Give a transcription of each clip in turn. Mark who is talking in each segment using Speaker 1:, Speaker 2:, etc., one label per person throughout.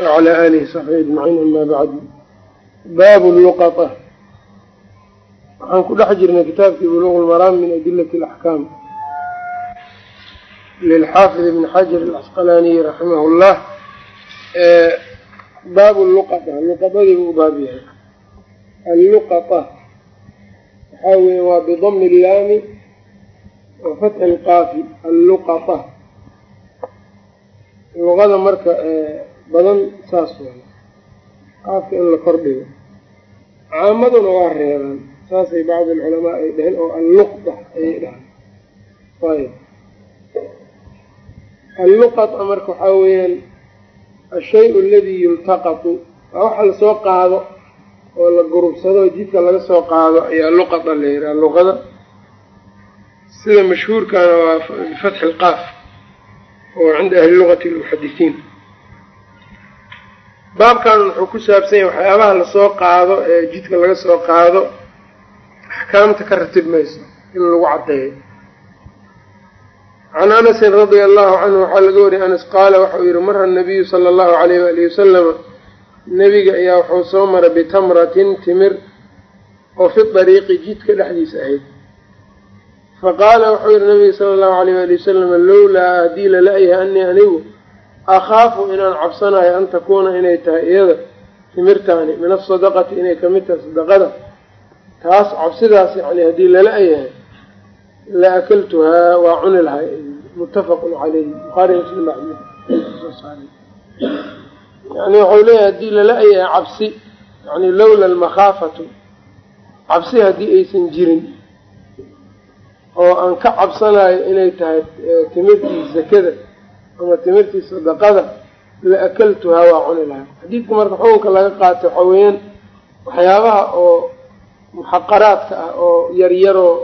Speaker 1: wclى alihi saxbi ajmaciin ama bacdu baabu luqata waxaan ku dhex jirnay kitaabkii buluq lmaraam min adilati alaxkaam lilxaafid ibn xajar alcasqalaaniyi raximah llah baabu luqata luqadadii buu u baab yahay alluqata waxaa weeye waa bidami illaami wa fatxi lqaafi alluqata luqada marka badan saas waay qaafka in la kordhigo caamaduna waa reebaan. Saasay bacdi alculamaa ay dhaheen oo alluqda ayay dhahaan ayb alluqata marka waxaa weeyaan ashay aladii yultaqatu. Waa waxa la soo qaado oo la gurubsado jidka laga soo qaado ayaa luqata la yidhaha luqada. Sida mashhuurkana waa bifatxi ilqaaf oo cinda ahli luqati lmuxadisiin baabkan wuxuu ku saabsan yahay waxyaabaha la soo qaado ee jidka laga soo qaado axkaamta ka ratib mayso in lagu caddeeyo. Can anasin radia allahu canhu waxaa laga wariyay anas qaala waxau yihi mara nabiyu sala allahu alayh waalihi wasalama nebiga ayaa wuxuu soo maray bitamratin timir oo fi dariiqi jidka dhexdiisa ahayd. Faqaala wuxuu yihi nabiga sala allahu alayh waali wasalama lowlaa haddii lala-yahay anii anigu akhaafu inaan cabsanayo an takuuna inay tahay iyada timirtaani min asadaqati inay ka mid tahay sadaqada taas cabsidaas yani haddii lala yahay la akaltuhaa waa cuni lahay muttafaqun caleyhi buhaari muslim yani waxau leeyahay haddii lala yahay cabsi yani lowla almakhaafatu cabsi haddii aysan jirin oo aan ka cabsanayo inay tahay timirtii zakada ama timirtii sadaqada la akaltuhaa waa cuni lahay xadiidka marka xukunka laga qaatay waxaa weeyaan waxyaabaha oo muxaqaraadka ah oo yaryaroo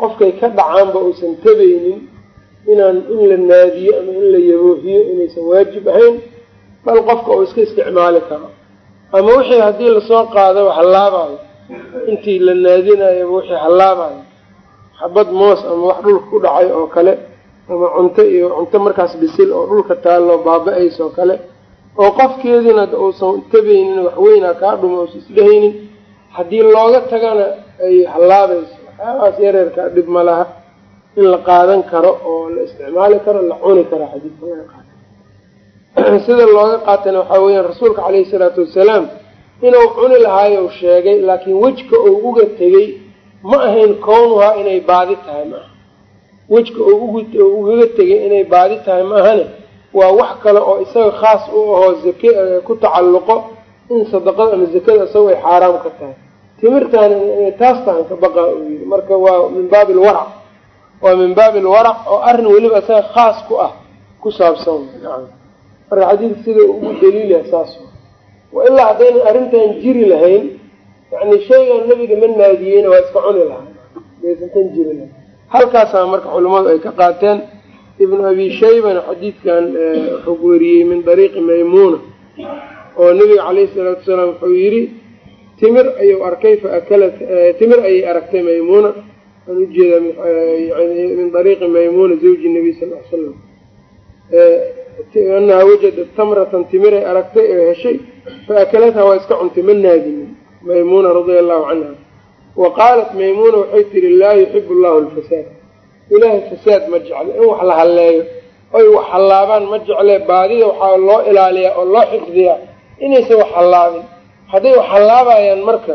Speaker 1: qofkay ka dhacaanba uusan tabaynin inaan in la naadiyo ama in la yaboohiyo inaysan waajib ahayn bal qofka uu iska isticmaali karo. Ama wixii haddii la soo qaadaba hallaabayo intii la naadinayaba wixii hallaabayo xabad moos ama wax dhulka ku dhacay oo kale ama cunto iyo cunto markaas bisil oo dhulka taallo baaba-aysoo kale oo qofkeediina uusan tabaynin waxweynaa kaa dhuma uusan isdhehaynin haddii looga tagana ay hallaabayso waxyaabahaas yareerkaa dhib ma laha. In la qaadan karo oo la isticmaali karo la cuni karo xadiidka laga qaata sida looga qaatana waxaa weeyaan rasuulka caleyhi salaatu wasalaam inuu cuni lahaayo sheegay laakiin wejka uu uga tegey ma ahayn kownuhaa inay baadi tahay maaha wejka uu ugaga tegay inay baadi tahay maahane waa wax kale oo isaga khaas u ahoo zake ku tacalluqo in sadaqada ama zakada isago ay xaaraam ka tahay. Timirtaani inay taas ka baqaa uu yidhi. Marka waa min baabi alwarac waa min baabi alwarac oo arrin weliba isaga khaas ku ah ku saabsan. Marka xadiidka sida ugu daliilyaha saas wa ilaa haddaynan arrintan jiri lahayn yani shaygan nabiga ma naadiyeyna waa iska cuni lahaa. Maysan kan jiri lahayn halkaasaa marka culimmadu ay ka qaateen ibnu abi shaybana xadiidkan wuxuu weriyey min dariiqi maymuuna oo nabiga caleyhi salaatu wasalaam wuxuu yidhi timir ayuu arkay fa akalat timir ayay aragtay maymuuna. Aan u jeedaa min dariiqi maymuuna zawji nabiy sal l slam anahaa wajadat tamratan timiray aragtay oo heshay fa akalathaa waa iska cuntay ma naadinin. Maymuuna radia allahu canha wa qaalat maymuuna waxay tihi laa yuxibu llahu alfasaad. Ilaahay fasaad ma jecle in wax la halleeyo. Oy wax hallaabaan ma jecle baadida waxaa loo ilaaliyaa oo loo xifdiyaa inaysan wax hallaabin. Hadday wax hallaabayaan marka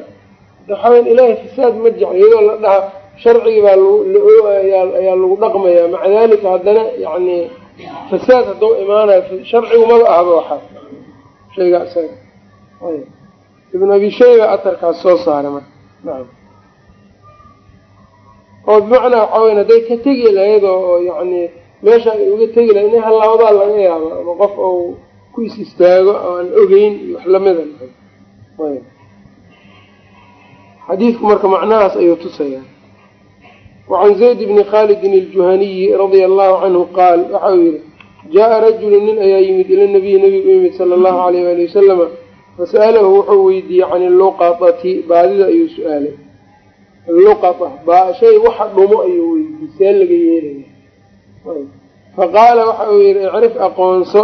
Speaker 1: waxaweyn ilaahay fasaad ma jeclo iyadoo la dhaha sharcigi baa ayaa lagu dhaqmayaa maca dalika haddana yani fasaad hadduu imaanayo sharcigu maba ahba waxaas shaygaa isaga ibn abi shayba atarkaas soo saaray marka oo bimacnaa waxaa weyn hadday ka tegi lahayd oo yani meesha ay uga tegi lahayd inay hallaabadaa laga yaaba ama qof ou ku is istaago aan ogeyn iyo wax lamida xadiidku marka macnahaas ayuu tusayaa. Wacan zayd bni khaalidin aljuhaniyi radia allahu canhu qaal waxa uu yihi jaa rajulu nin ayaa yimid ila nabiyi nabigu u yimid sala allahu alayh waali wasalama fasa'alahu wuxuu weydiiyey can illuqatati baadida ayuu su'aalay luqata shay waxa dhumo ayuu weydiiyey see laga yeelaya. Faqaala waxa uu yihi icrif aqoonso.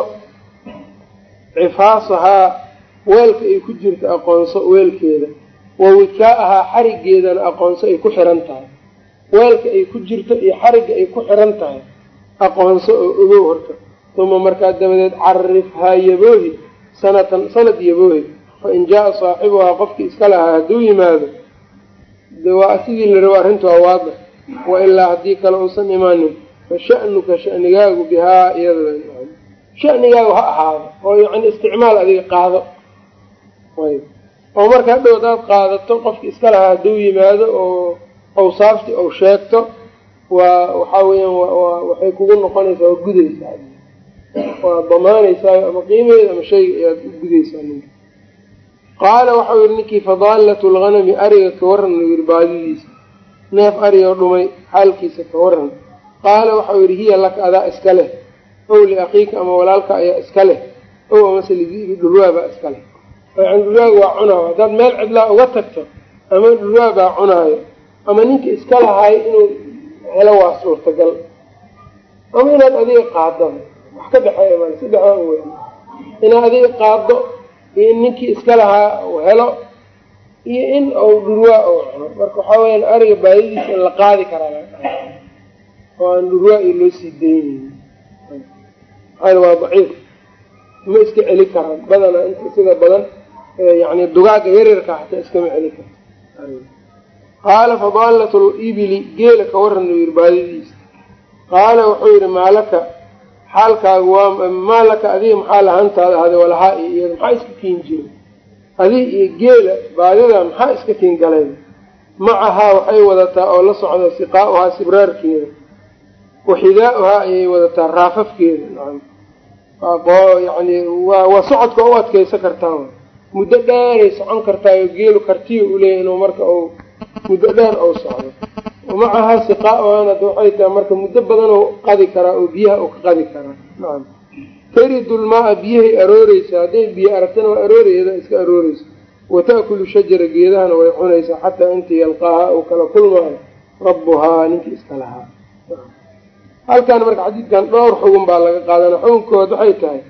Speaker 1: Cifaasahaa weelka ay ku jirto aqoonso weelkeeda wa wikaa-ahaa xarigeedana aqoonso ay ku xiran tahay. Weelka ay ku jirto iyo xarigga ay ku xiran tahay aqoonso oo ogow horta. Uma markaa dabadeed carifhaa yaboohi sanatan sanad yaboohi fa in jaa-a saaxibuhaa qofkii iska lahaa hadduu yimaado sidii la rabo arrinta waa wa ilaa haddii kale uusan imaanin fa sha'nuka shanigaagu bihaa iyada shanigaagu ha ahaado oo yacni isticmaal adiga qaado. Oo marka hadhow hadaad qaadato qofki iska lahaa hadduu yimaado oo awsaafti ou sheegto waa waxaa weeyaan waxay kugu noqonaysaa waa gudaysaa. Waa damaanaysaa ama qiimaheeda ama shayga ayaad gudaysaa ninka qaala waxau yihi ninkii fadaalatu lghanami ariga ka waran u yihi baadidiisa. Neef arigoo dhumay xaalkiisa ka waran qaala waxau yihi hiya laka adaa iska leh. Ow liakiika ama walaalka ayaa iska leh. Ow amase lidibi dhurwaabaa iska leh. Yani dhurwaaga waa cunaayo. Haddaad meel cidlaa uga tagto ama dhurwaabaa cunaayo ama ninka iska lahaay inuu helo waa suurtagal. Ama inaad adiga qaado wax ka dhexeeya mal saddexdaa u weyn. Inaad adiga qaado iyo in ninkii iska lahaa uu helo iyo in uu dhurwaa uu cuno. Marka waxaa weyaan ariga baadidiisa in la qaadi karaa oo aan dhurwaa iyo loo sii daynayni maxaa waa daciif. Ma iska celi karaan. Badanaa inta sida badan yani dugaaga yaryarka hataa iskama celi karto. Qaala fadaalat libili geela ka waran u yihi baadidiisa. Qaala wuxuu yihi maalaka xaalkaagu waa maalaka adiga maxaa lahaantaada ahade walahaa iyo maxaa iska kiin jira adig iyo geela baadida maxaa iska kiin galeen macahaa waxay wadataa oo la socda siqaauhaa sibraarkeeda waxidaa-uhaa ayay wadataa raafafkeeda. Yani waa socodka u adkeysan kartaa. Muddo dheeray socon kartaayo geelu kartiyo uleeyahy inuu marka muddo dheer ou socdo macahaa siqaa-uhaan hadda waxay tahay marka muddo badan oo qadi karaa oo biyaha uu ka qadi karaa nacam taridu lmaa-a biyahay arooreysaa hadday biyo aragtana waa aroorayada iska arooreysa wata'kulu shajara geedahana way cunaysaa xataa intii yalqaahaa uu kala kulmaayo. Rabbuhaa ninkii iska lahaa. Halkan marka xadiidkan dhowr xugun baa laga qaadana. Xugunkood waxay tahay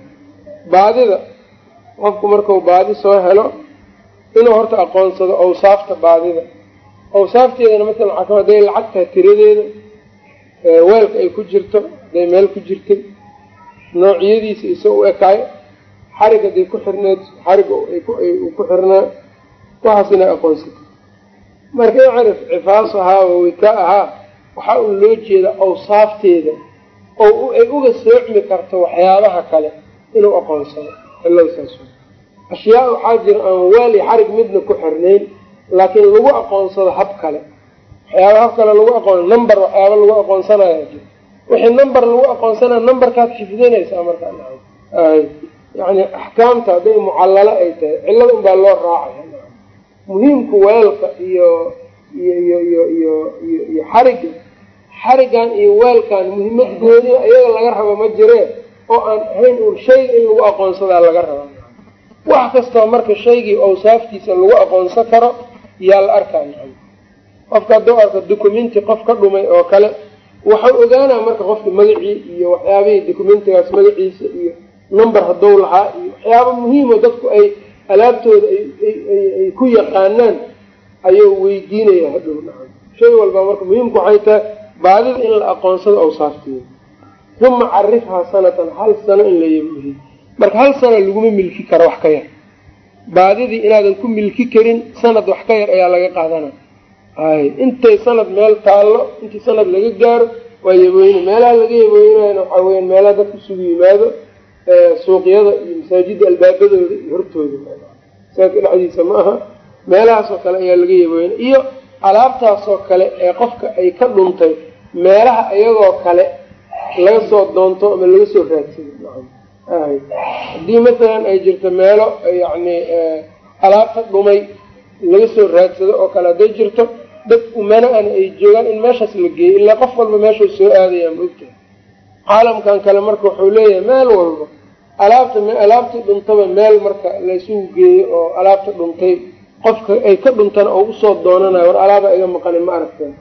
Speaker 1: baadida. Qofku markuu baadi soo helo inuu horta aqoonsado awsaafta baadida awsaafteedana masalan waxaa kama haday lacag tahay tiradeeda weelka ay ku jirto haday meel ku jirtay noociyadiisa isoo u ekaayo xarig haday ku xirneed xariga uu ku xirnaa waxaas inay aqoonsato marka icrif cifaas ahaa wa ahaa waxaa un loo jeeda awsaafteeda oo ay uga soocmi karto waxyaabaha kale inuu aqoonsado. Ciladasaas ashyaa waxaa jira aan iyo xarig midna ku xirnayn laakiin lagu aqoonsado hab kale. Waxyaaba hab kale lagu aqoon number waxyaaba lagu aqoonsanaya jira wixii number lagu aqoonsanaya numberkaad xifdinaysaa markaa yani axkaamta hadday mucallalo ay tahay cillada unbaa loo raacaya. Muhiimku weelka iyo iyo iyo iyo iyo iyo iyo xarigga xariggan iyo weelkan muhiimad gooniya iyaga laga rabo ma jiree oo aan ahayn uun shayga in lagu aqoonsadaa laga raba. Wax kastoo marka shaygii awsaaftiisa lagu aqoonsan karo yaa la arkaa qofka hadduu arko documenti qof ka dhumay oo kale waxau ogaanaa marka qofka magacii iyo waxyaabihii documentigaas magaciisa iyo number hadduu lahaa iyo waxyaaba muhiimo dadku ay alaabtooda ay ku yaqaanaan ayuu weydiinaya hadhow nacan shay walba marka muhiimku waxay tahay baadida in la aqoonsado awsaafteeda uma carifhaa sanatan hal sano in la yemihi marka hal sano laguma milki karo wax ka yar baadidii inaadan ku milki karin sanad wax ka yar ayaa laga qaadana. Hay intay sanad meel taallo intii sanad laga gaaro waa yabooyne meelaha laga yabooynayna waxaa weyan meelaha dadka isugu yimaado suuqyada iyo masaajidda albaabadooda iyo hortooda. Saaka dhexdiisa ma aha. Meelahaasoo kale ayaa laga yabooyna iyo alaabtaasoo kale ee qofka ay ka dhuntay meelaha iyagoo kale laga soo doonto ama laga soo raadsado haddii masalan ay jirto meelo yacni alaabta dhumay laga soo raadsado oo kale hadday jirto dad umana-ana ay joogaan in meeshaas la geeyo ilaa qof walba meeshuu soo aadaya ma ogtahay caalamkan kale marka wuxuu leeyahay meel walba alaabta alaabtii dhuntaba meel marka laysugu geeyo oo alaabta dhuntay qofka ay ka dhuntana oo u soo doonanayo war alaaba iga maqanin ma aragteen.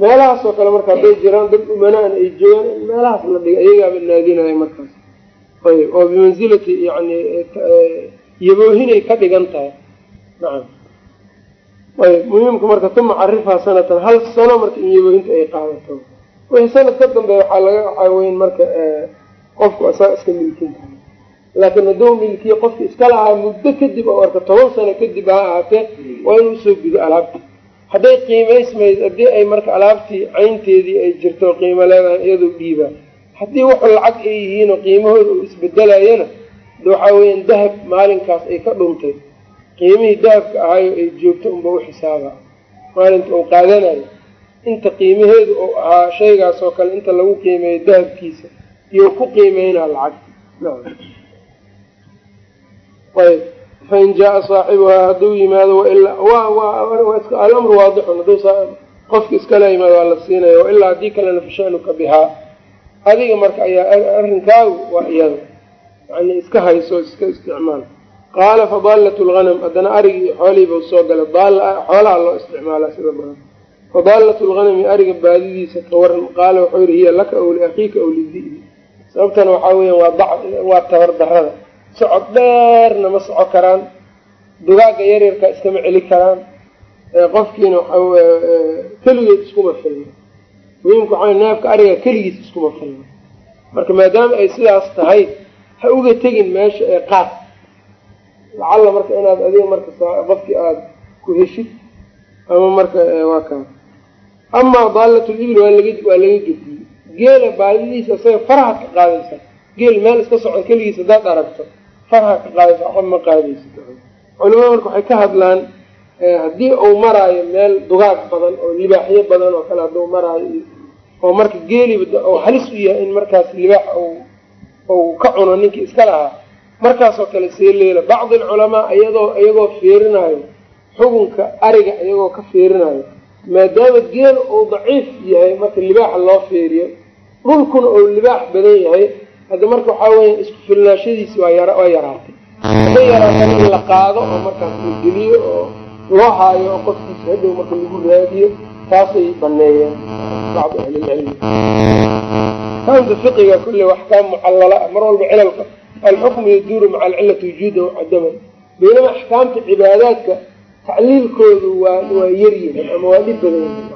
Speaker 1: Meelahaasoo kale marka hadday jiraan dad umana-ana ay joogaan in meelahaas la dhiga iyagaaba naadinaya markaas ayb oo bimansilati yani yaboohinay ka dhigan tahay. Nacam ayb muhiimka marka tuma carifhaa sanatan hal sano marka in yaboohinta ay qaadato. Wixii sanad ka dambe waxaa laga waxaa weyn marka qofku asaga iska milkin kara laakiin hadduu milkiye qofki iska lahaa muddo kadib oo arka toban sano kadib ha ahaatee waa inuu u soo gudo alaabta hadday qiimaysmayd haddii ay marka alaabtii caynteedii ay jirto qiimo leedahay iyadoo dhiibaa haddii wuxu lacag ay yihiin oo qiimahooda uu isbedelayana de waxaa weeyaan dahab maalinkaas ay ka dhuntay. Qiimihii dahabka ahaayo ay joogto unba u xisaaba. Maalinta uu qaadanayo inta qiimaheedu uu ahaa shaygaas oo kale inta lagu qiimeeyo dahabkiisa iyo ku qiimeynaa lacag. Fain jaa saaxibuhaa hadduu yimaado alamru waadixun hadduu qofka iskala yimaado waa la siinaya wailaa haddii kalena fashanuka bihaa adiga marka ayaa arrinkaagu waa iyada yani iska hayso iska isticmaal. Qaala fadaalat lghanam haddana arigii xoolihiibau soo galay. Xoolaha loo isticmaalaa sida badan. Fadaalat lghanami ariga baadidiisa ka waran qaala wuxuu yihi hiya laka aw liakhiika aw lidi'bi sababtana waxaa weya waa tabar darada socod dheerna ma soco karaan. Dugaaga yaryarka iskama celi karaan. Qofkiina waxa keligeed iskuma filno muhiimka waxaa neefka ariga keligiis iskuma filno marka maadaama ay sidaas tahay ha uga tegin meesha ee qaad lacalla marka inaad adiga marka qofkii aada ku heshid ama marka waa kaa amaa daalatlibil waa laga waa laga gediyey geela baadidiisa isaga farahaad ka qaadaysa. Geel meel iska socon keligiis haddaad aragto faraha ka qaadaysa waxba ma qaadaysa. Culimada marka waxay ka hadlaan haddii uu maraayo meel dugaag badan oo libaaxyo badan oo kale hadduu maraayo oo marka geeliba oo halis u yahay in markaas libaax uu ka cuno ninkii iska lahaa. Markaasoo kale see leela bacdi alculamaa iyadoo iyagoo fiirinayo xukunka ariga iyagoo ka fiirinayo maadaama geel uu daciif yahay marka libaaxa loo fiiriyo dhulkuna uu libaax badan yahay hadda marka waxaa weya isku filnaashadiisi waa yaraatay. Hadday yaraatan in la qaado oo markaas la geliyo oo loo haayo oo qofkiisa hadhow marka lagu raadiyo taasay baneeyeen. Bacdu ahlilcilmi fahamka fiqiga kulle waxkaam mucallala mar walba cilalka. Alxukmu yaduuru maca alcilati wujuudan wacadaman baynama axkaamta cibaadaadka tacliilkoodu waa waa yaryihin ama waa dhib badan yahin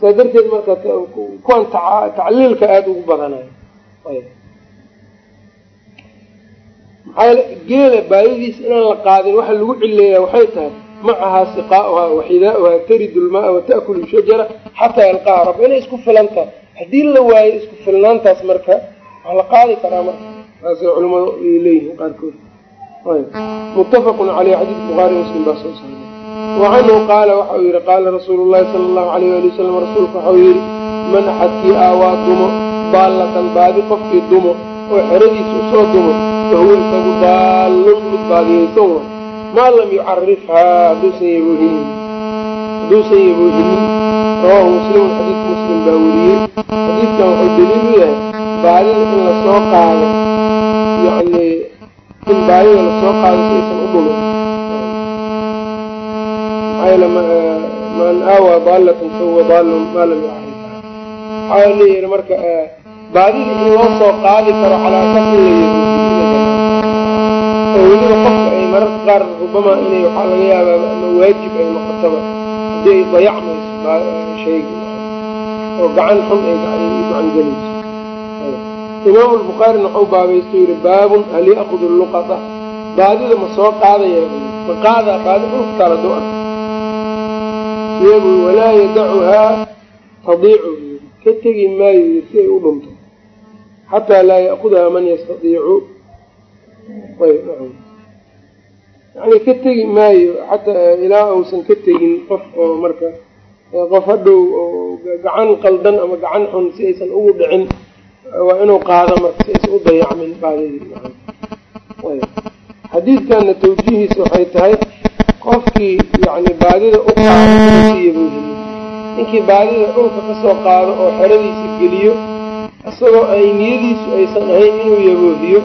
Speaker 1: saa darteed marka kuwan tacliilka aada ugu badanayo. Maxaa geela baadidiisa inaan la qaadin waxa lagu cileeyaa waxay tahay macahaa siqaauhaa waxidaauhaa taridu lmaaa wata'kulu shajara xataa yalqaaha rab inay isku filan tahay haddii la waayo isku filnaantaas marka waa la qaadi karaa marka. Saasay culimadu ay leeyihiin qaarkood. Muttafaqun caleyh xadiis bukhaari muslim baa soo saaray wa canhu qaala waxa uu yihi qaala rasuulu llahi sala allahu alayh ali wasalam rasuulku waxau yihi man axadkii aawaa dumo baallatan baadi qofkii dumo oo xeradiisa u soo dumo fahuwa isagu daallun mid baadiyaysan wa maa lam yucarifhaa hadduusan yaboohinin hadduusan yaboohinin rawaahu muslimun xadiidka muslim baa weriyey xadiidkan wuxuu daliil u yahay baadida in la soo qaado yani in baadida la soo qaado si aysan u dhumin maxaa man aawaa daallatan fahuwa daallun maa lam yucarifhaa waxaa leeyihi marka baadida in loo soo qaadi karo calaa asas la yaboohiyo oo weliba qofka mararka qaar rubama inay waxaa laga yaabaa ama waajib ay noqotaba haddii ay dayacmayso shayga oo gacan xun ay gacan gelayso imaamu lbukhaarina waxau baabaysto yihi baabun hal ya'kudu luqata baadida ma soo qaadaya ma qaadaa baadi dhulktaala doo arka walaa yadacuhaa tadiicu. Ka tegi maayo si ay u dhunto. Xataa laa ya'kudaha man yastadiicu yani ka tegi maayo xataa ilaa uusan ka tegin qof oo marka qof hadhow oo gacan qaldan ama gacan xun si aysan ugu dhicin waa inuu qaado marka si aysan u dayacmin baadidii xadiidkanna tawjiihiisa waxay tahay qofkii yani baadida u qaado inuu yaboohinin ninkii baadida dhulka ka soo qaado oo xeradiisa geliyo isagoo ay niyadiisu aysan ahayn inuu yaboohiyo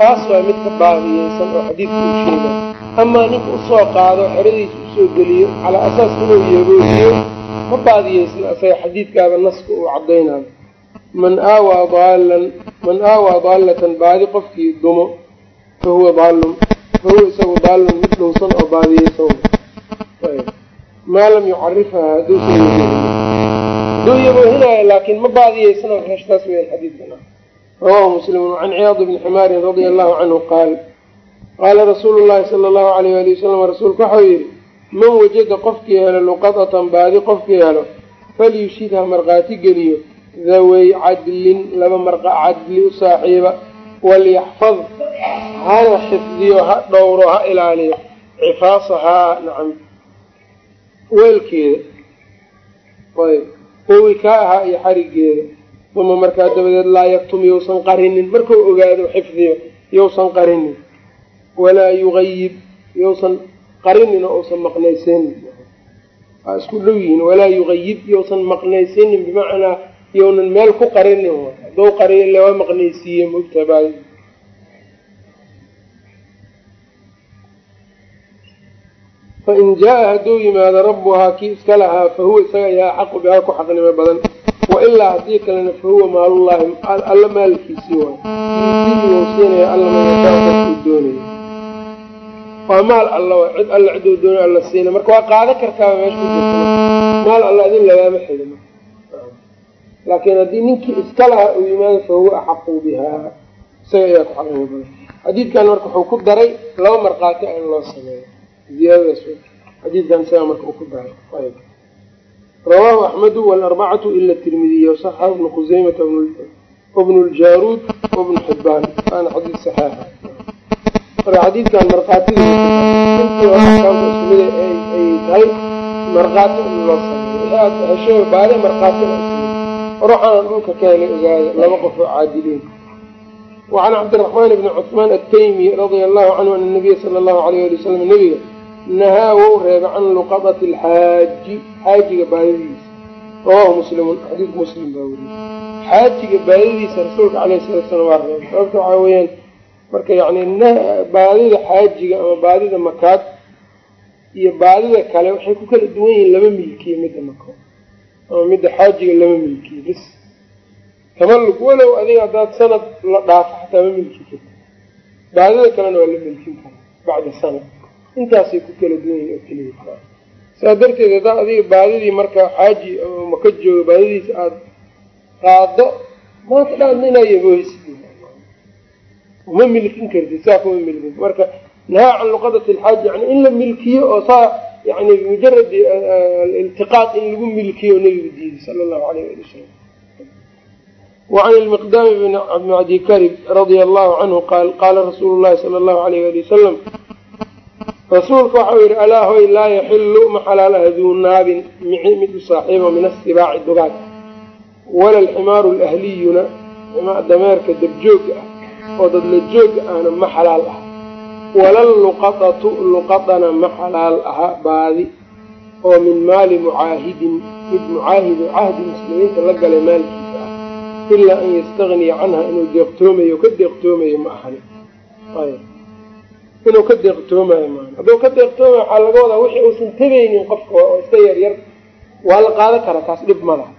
Speaker 1: kaas waa mid ka baadiyeysan oo xadiidka u sheega amaa ninka u soo qaado xeradiisa u soo geliyo calaa asaas inuu yaboohiyo ma baadiyeysna isaga xadiidkaaba naska uu caddaynayo man aawaa daalan man aawaa daallatan baadi qofkii dumo fa huwa daalun fa huwa isagu daalun mid dhowsan oo baadiyeysan. Maa lam yucarifhaa haduusan haduu yabohinaayo laakiin ma baadiyeysano heshtaas weyan xadiidkan rawahu muslimun can ciyaad bni ximaarin radia allahu canhu qaal qaala rasuulu llahi sala allahu alayh ali wasalam rasuulku waxau yihi man wajada qofkii helo luqadatan baadi qofkii helo falyushidha markhaati geliyo dhawey cadlin laba marqa cadli u saaxiiba walyaxfad hana xifdiyo ha dhowro ha ilaaliyo cifaasahaa nacam weelkeeda ayb kuwii kaa ahaa iyo xarigeeda uma markaa dabadeed laa yaktum yowsan qarinin. Markuu ogaado xifdiyo yowsan qarinin. Walaa yugayib yowsan qarinin oo uusan maqnaysanin. Waa isku dhow yihiin walaa yugayib yowsan maqnaysanin. Bimacnaa yownan meel ku qarinin. Haduu qariyo ille waa maqnaysiiye mogta fain jaa hadduu yimaado rabbuhaa kii iska lahaa fahuwa isaga ayaa axaqu bihaa ku xaqnimo badan wailaa haddii kalena fahuwa maalullaahi alla maalkiisii waay yuutii wou siinaya alla mayashaa doonaya waa maal alla wa cid alla ciduu doonay alla siina marka waa qaada kartaaba meesha jirta maal alla adin lagaama xidin laakiin haddii ninkii iska lahaa uu yimaado fahuwa axaqu bihaa isaga ayaa ku xaqnimo badan xadiidkan marka wuxuu ku daray laba markhaati in loo sameeyo ziyaadadaas xadiidkan isaga marka uu ku daray rawaahu axmedu walarbacatu ila tirmidiy wasaxahu ibnu khuseymata wbnu ljaruud wabnu xibaan waana xadiid saxeixa marka xadiidkan markhaatida intii axkaamka ismida ay tahay markhaati loo sameeyo heshay baale markhaatina ruuxaana dhulka ka helay ogaada laba qof oo caadiliin wacan cabdiraxmaan bni cuثmaan ataymi radia allahu canhu ana nabiya sala allahu alayh ali wasalam nabiga nahaa wou reebay can luqadati alxaaji xaajiga baadadiisa rawahu muslimun xadiid muslim baa weriye xaajiga baadadiisa rasuulka alayh salatu slam waa reebay sababta waxaa weeyaan marka yani baadida xaajiga ama baadida makaad iyo baadida kale waxay ku kala duwan yihiin laba milkiye midda mako ama midda xaajiga lama milkiye bis tamallug walow adiga haddaad sanad la dhaafo xataa ma milki karta baadida kalena waa la milkin karaa bacda sanad intaasay ku kala duwan yihiin oo keliya saa darteed haddaa adiga baadidii marka xaaji maka jooga baadidiisa aada qaado maanta dhaan inaa yabooysid ma milkin kartid saa kuma milkin. Marka nahaa can luqadati alxaaji yani in la milkiyo oo saa yani bimujarad iltiqaad in lagu milkiyo o nabigu diiday sala allahu alayh ali wasalam wacan ilmiqdaami bni cabdi karib radia allahu canhu qaal qaala rasuulu llahi sala allahu alayh ali wasalam rasuulka waxau yihi alaa hoy laa yaxilu ma xalaalaha duu naabin mici mid u saaxiibo min asibaaci dugaag wala alximaaru lahliyuna dameerka dabjooga ah oo dadla jooga ahna ma xalaal ah. Walalluqadatu luqadana ma xalaal aha baadi oo min maali mucaahidin mid mucaahido cahdi muslimiinta la galay maalkiisa ah. Ilaa an yastagniya canha inuu deeqtoomayo ka deeqtoomayo ma ahani inuu ka deeqtoomayo maan hadduu ka deeqtoomayo waxaa laga wadaa wixii uusan tabaynin qofka oo iska yar yar waa la qaadan karaa taas dhib ma laha.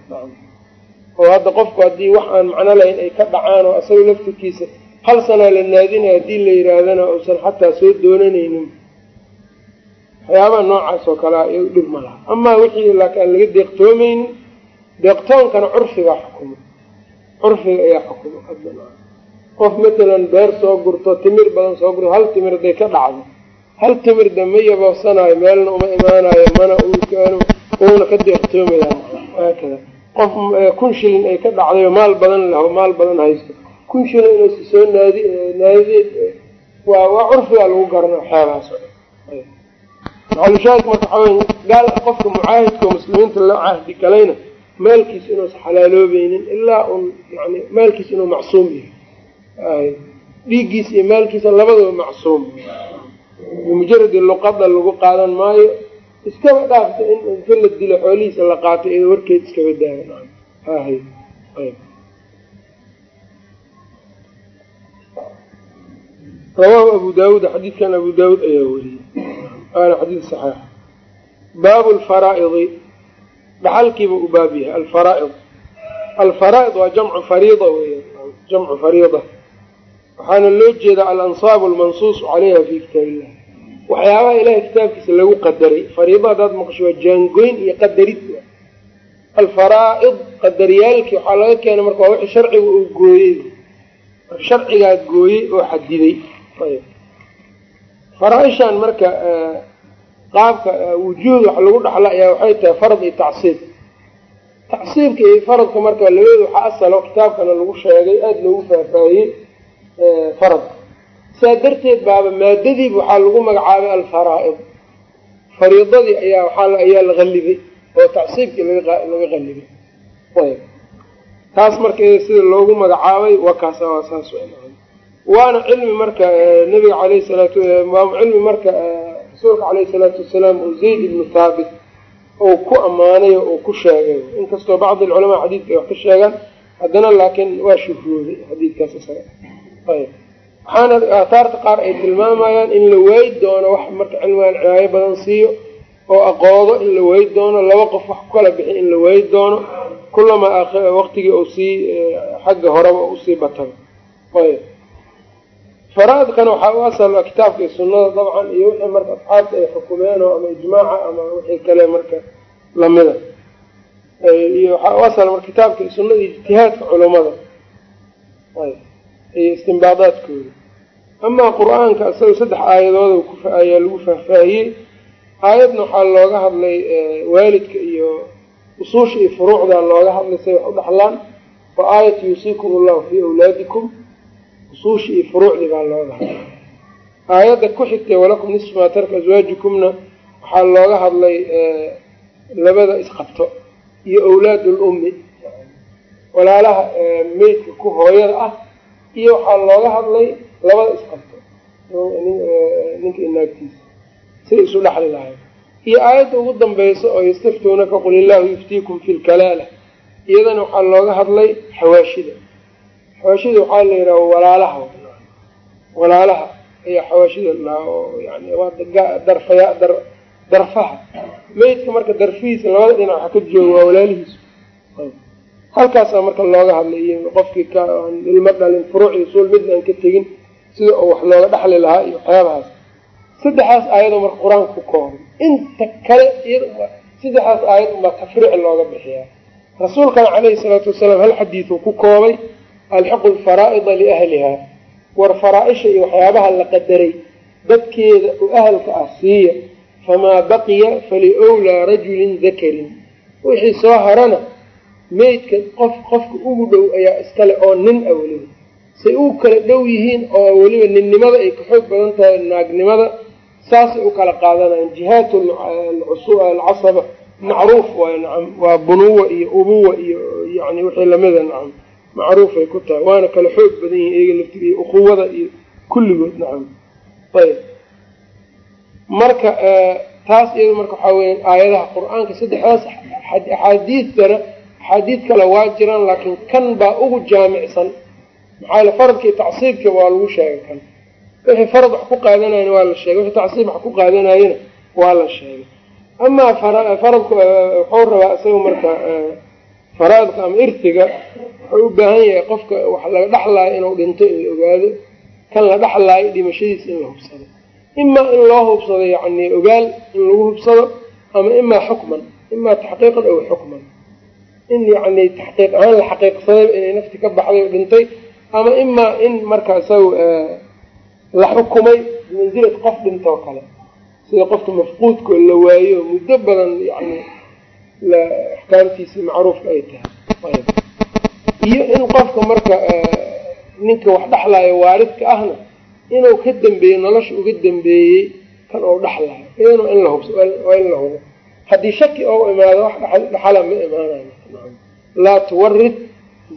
Speaker 1: Oo hadda qofku haddii wax aan macno lahayn ay ka dhacaan oo asaga laftirkiisa hal sanaa la naadinaya haddii la yidhaahdana uusan xataa soo doonanaynin waxyaabaha noocaas oo kalea iy dhib ma laha. Amaa wixii laakiin aan laga deeqtoomaynin deeqtoonkana curfigaa xukumo. Curfiga ayaa xukumo qof matalan beer soo gurto timir badan soo gurto hal timir haday ka dhacdo. Hal timirda ma yaboosanaayo meelna uma imaanayo mana uuna ka deeqtoomaya haakada qof kun shilin ay ka dhacdayo maal badan laho maal badan haysto. Kun shilin inuusa soo naadi naadi waa waa curfigaa lagu garana waxyaabahaas. Maxalushaahid marka waxaa gaal qofka mucaahidka oo muslimiinta loo cahdi galayna maalkiisa inuusa xalaaloobeynin ilaa un yani maalkiisa inuu macsuum yahay dhiiggiisa iyo maalkiisa labadaba macsuum. Bimujaradi luqada lagu qaadan maayo iskaba dhaafta in inta la dilo xoolihiisa la qaato iyadoo warkeed iskaba daayo hahay rawaahu abu daawuud xadiidkan abu daawuud ayaa weriyey waana xadiid saxiix. Baabu lfaraa'idi dhaxalkiiba u baab yahay alfaraa'id alfaraaid waa jamcu fariida weya jamcu fariida waxaana loo jeedaa alansaabu almansuusu caleyha fi kitaab illah waxyaabaha ilahay kitaabkiisa lagu qadaray fariida haddaad maqasho waa jaangoyn iyo qadarid alfaraa-id qadariyaalkii waxaa laga keenay marka waa wixii sharciga uu gooyey. Marka sharcigaa gooyey oo xadiday. Faraa-ishan marka qaabka wujuud wax lagu dhaxla ayaa waxay tahay farad iyo tacsiib. Tacsiibka iyo faradka marka labada waxaa asalo kitaabkana lagu sheegay aada loogu faahfaahiyey faradka saa darteed baaba maadadiiba waxaa lagu magacaabay alfaraa-id. Fariidadii ayaa waaa ayaa la qallibay oo tacsiibkii laga qallibay. Ayb. Taas marka sida loogu magacaabay wakaas waa saas waana cilmi marka nabiga aleyh salaatu cilmi marka rasuulka caleyhi salaatu wasalaam oo zayd ibnu thaabit oo ku ammaanay oo ku sheegay. Inkastoo bacdi alculamaa xadiidka ay wax ka sheegaan haddana laakiin waa shuhrooday xadiidkaas isaga waxaana aataarta qaar ay tilmaamayaan in la waayi doono wax marka cilmigan cinaayo badan siiyo oo aqoodo in la waayi doono laba qof wax ku kala bixi in la waayi doono kulamaa waqtigii uu sii xagga horeba u sii bataba ayb faraaidkana waxaa u asal kitaabka iyo sunnada dabcan iyo wixii marka asxaabta ay xukumeen oo ama ijmaaca ama wixii kale marka lamida iyo waxaa u asal marka kitaabka iyo sunnada ijtihaadka culummada iyo istimbaadaadkooda amaa qur'aanka isaga saddex aayadood ayaa lagu faahfaahiyey. Aayadna waxaa looga hadlay waalidka iyo usuusha iyo furuucda looga hadlay say wax u dhaxlaan. Wa aayat yuusiikum allahu fii awlaadikum. Usuushii iyo furuucdii baa looga hadlay. Aayadda ku xigtay walakum nisfu maa tarka aswaajikumna waxaa looga hadlay labada isqabto iyo awlaadul ummi. Walaalaha meydka ku hooyada ah iyo waxaa looga hadlay labada isqabto. Ninka inaagtiisa siday isu dhexli lahayn iyo aayadda ugu dambaysa oo yastaftuunaka qul illaahu yuftiikum fi lkalaala iyadana waxaa looga hadlay xawaashida xawaashida waxaa la yidhaha walaalaha. Walaalaha ayaa xawaashida lahaa oo yani darfaya dar darfaha. Meydka marka darfihiisa labada dhinac waxa ka jooga waa walaalihiisu halkaasaa marka looga hadlay iyo qofkii ka ilmo dhalin furuuc iyo suul midna aan ka tegin sida uu wax looga dhexli lahaa iyo waxyaabahaas. Saddexaas aayadoo marka qur'aanka ku koobay inta kale saddexaas aayad unbaa tafriic looga bixiyaa. Rasuulkana caleyhi salaatu wasalaam hal xadiiduu ku koobay alxiqu lfaraa'ida liahliha war faraa-isha iyo waxyaabaha la qadaray dadkeeda oo ahalka ah siiya famaa baqiya faliowlaa rajulin dakarin wixii soo harana meydka qof qofka ugu dhow ayaa iskale oo nin a weliba. Say u kala dhow yihiin oo weliba ninnimada ay ka xoog badan tahay naagnimada saasay u kala qaadanayaan. Jihaat alcasaba macruuf waay nacam waa bunuwa iyo ubuwa iyo yani wixii lamida nacam macruufay ku tahay. Waana kala xoog badan yihiin iyaga laftiga iyo ukuwada iyo kulligood nacam. Ayb marka taas iyada marka waxaa weya aayadaha qur'aanka saddexdaas axaadiidtana axaadiid kale waa jiraan laakiin kan baa ugu jaamicsan. Maxaa yale faradka iyo tacsiibka waa lagu sheegay kan. Wixii farad wax ku qaadanayana waa la sheegay wixii tacsiib wax ku qaadanayana waa la sheegay. Amaa faradku wuxuu rabaa isaga marka faraadka ama irtiga wuxuu u baahan yahay qofka wax laga dhexlaayo inuu dhinto in la ogaado. Kan la dhexlaayo dhimashadiisa in la hubsado. Imaa in loo hubsado yacni ogaal in lagu hubsado ama imaa xukman imaa taxqiiqan ow xukman in yacni taxqiiq ahaan la xaqiiqsadayba inay nafti ka baxday oo dhintay ama imaa in marka isaga la xukumay bimansilad qof dhintoo kale sida qofka mafquudka oo la waayo muddo badan yani axkaamtiisii macruufka ay tahay. Iyo in qofka marka ninka wax dhexlaayo waaridka ahna inuu ka dambeeyey nolosha uga dambeeyey kan ou dhexlayo iyadana in la hubs waa in la hubo. Haddii shaki oo imaado wax dhexala ma imaanayo laa tuwarid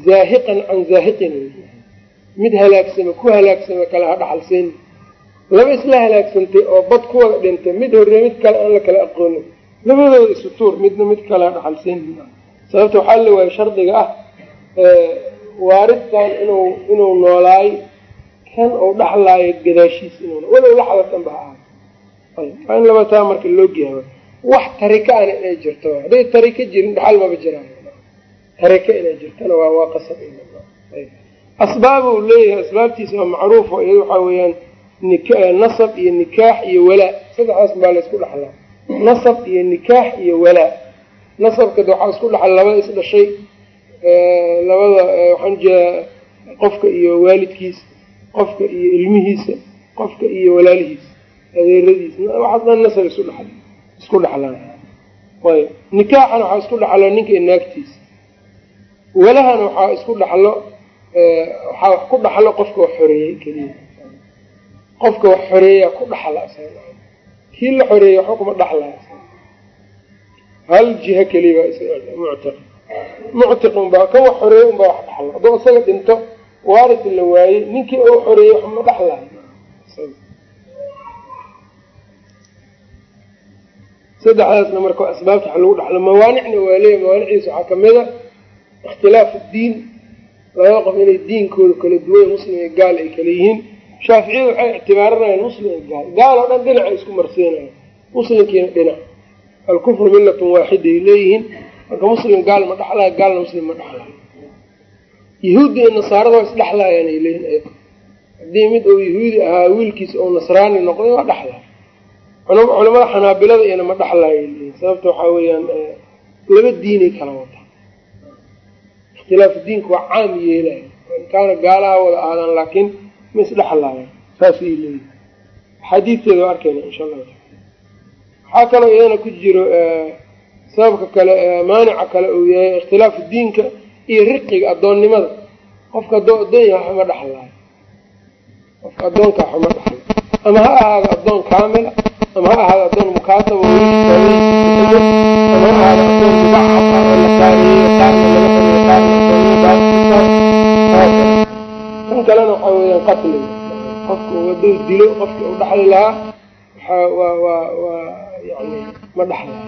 Speaker 1: zaahiqan can zaahiqin mid halaagsama ku halaagsama kale ha dhaxalsiin laba isla halaagsantay oo bad ku wada dhintay mid horrey mid kale aan la kala aqoonin labadooda isu tuur midna mid kale ha dhaxalsiin sababta waxaa la waayay shardiga ah waaridkan inuu inuu noolaay kan uu dhaxlaayo gadaashiis inuu walow laxdatan ba ha ahaa waa in labataa marka loo gehawa wax tarika ana inay jirto hadday tarika jirin dhaxal maba jiraan hareke inay jirtana waa waa qasab asbaab uu leeyahay asbaabtiisa waa macruufo iyada waxaa weeyaan nasab iyo nikaax iyo walaa saddexdaas baa la isku dhexlaa nasab iyo nikaax iyo walaa nasabka waxaa isku dhexla labada is dhashay labada waxaan u jeedaa qofka iyo waalidkiisa qofka iyo ilmihiisa qofka iyo walaalihiisa adeeradiisa waxaas dhan nasab isu dha isku dhexlaan ayb nikaaxana waxaa isku dhexlo ninka iyo naagtiisa walahana waxaa isku dhexlo waxaa wax ku dhaxlo qofka wax xoreeyey keliya. Qofka wax xoreeyaa ku dhaxla kii la xoreeyey waxba kuma dhaxlaya hal jiha keliya baa muctiq. Muctiq unbaa kan wax xoreeyey unbaa wax dhaxlo hadduu isaga dhinto waaris la waayey ninkii uu xoreeyey wax ma dhaxlayo saddexdaasna marka asbaabta wax lagu dhaxlo mawaanicna waa leeya mawaanicdiisa waxaa a ikhtilaafu diin labada qof inay diinkooda kala duway muslim iyo gaal ay kala yihiin shaaficiyada waxay ictibaaranayaan muslim iyo gaal gaal oo dhan dhinac ay isku marsiinayan muslimkiina dhinac alkufru millatun waaxiday leeyihiin marka muslim gaal ma dhexlaayo gaalna muslim ma dhexlaayo yahuudda iyo nasaarada waa isdhexlaayaan ay leeyihiin ayaga haddii mid uu yahuudi ahaa wiilkiisa oo nasraani noqday waa dhexlaa culamada xanaabilada iyana ma ay leeyihiin sababta waxaa weeyaan laba diinay kala wataa ikhtilaafu diinku waa caam yeelaya in kaana gaalaha wada aadaan laakiin ma isdhexlaaya saasay leeyihiin axaadiisteeda waa arkayna insha allahu taala waxaa kaloo iyadana ku jiro sababka kale maanica kale uu yahay ikhtilaafu diinka iyo riqiga addoonnimada. Qofka haddoo addoon yaha waxma dhexlaayo qofka addoonka waxma dhexlayo ama ha ahaado addoon kaamila ama ha ahaado addoon mukaataba ama kalena waxaa weeyaan qatliga qofka uu hadduu dilo qofkii uu dhexli lahaa waa ma dhexlayo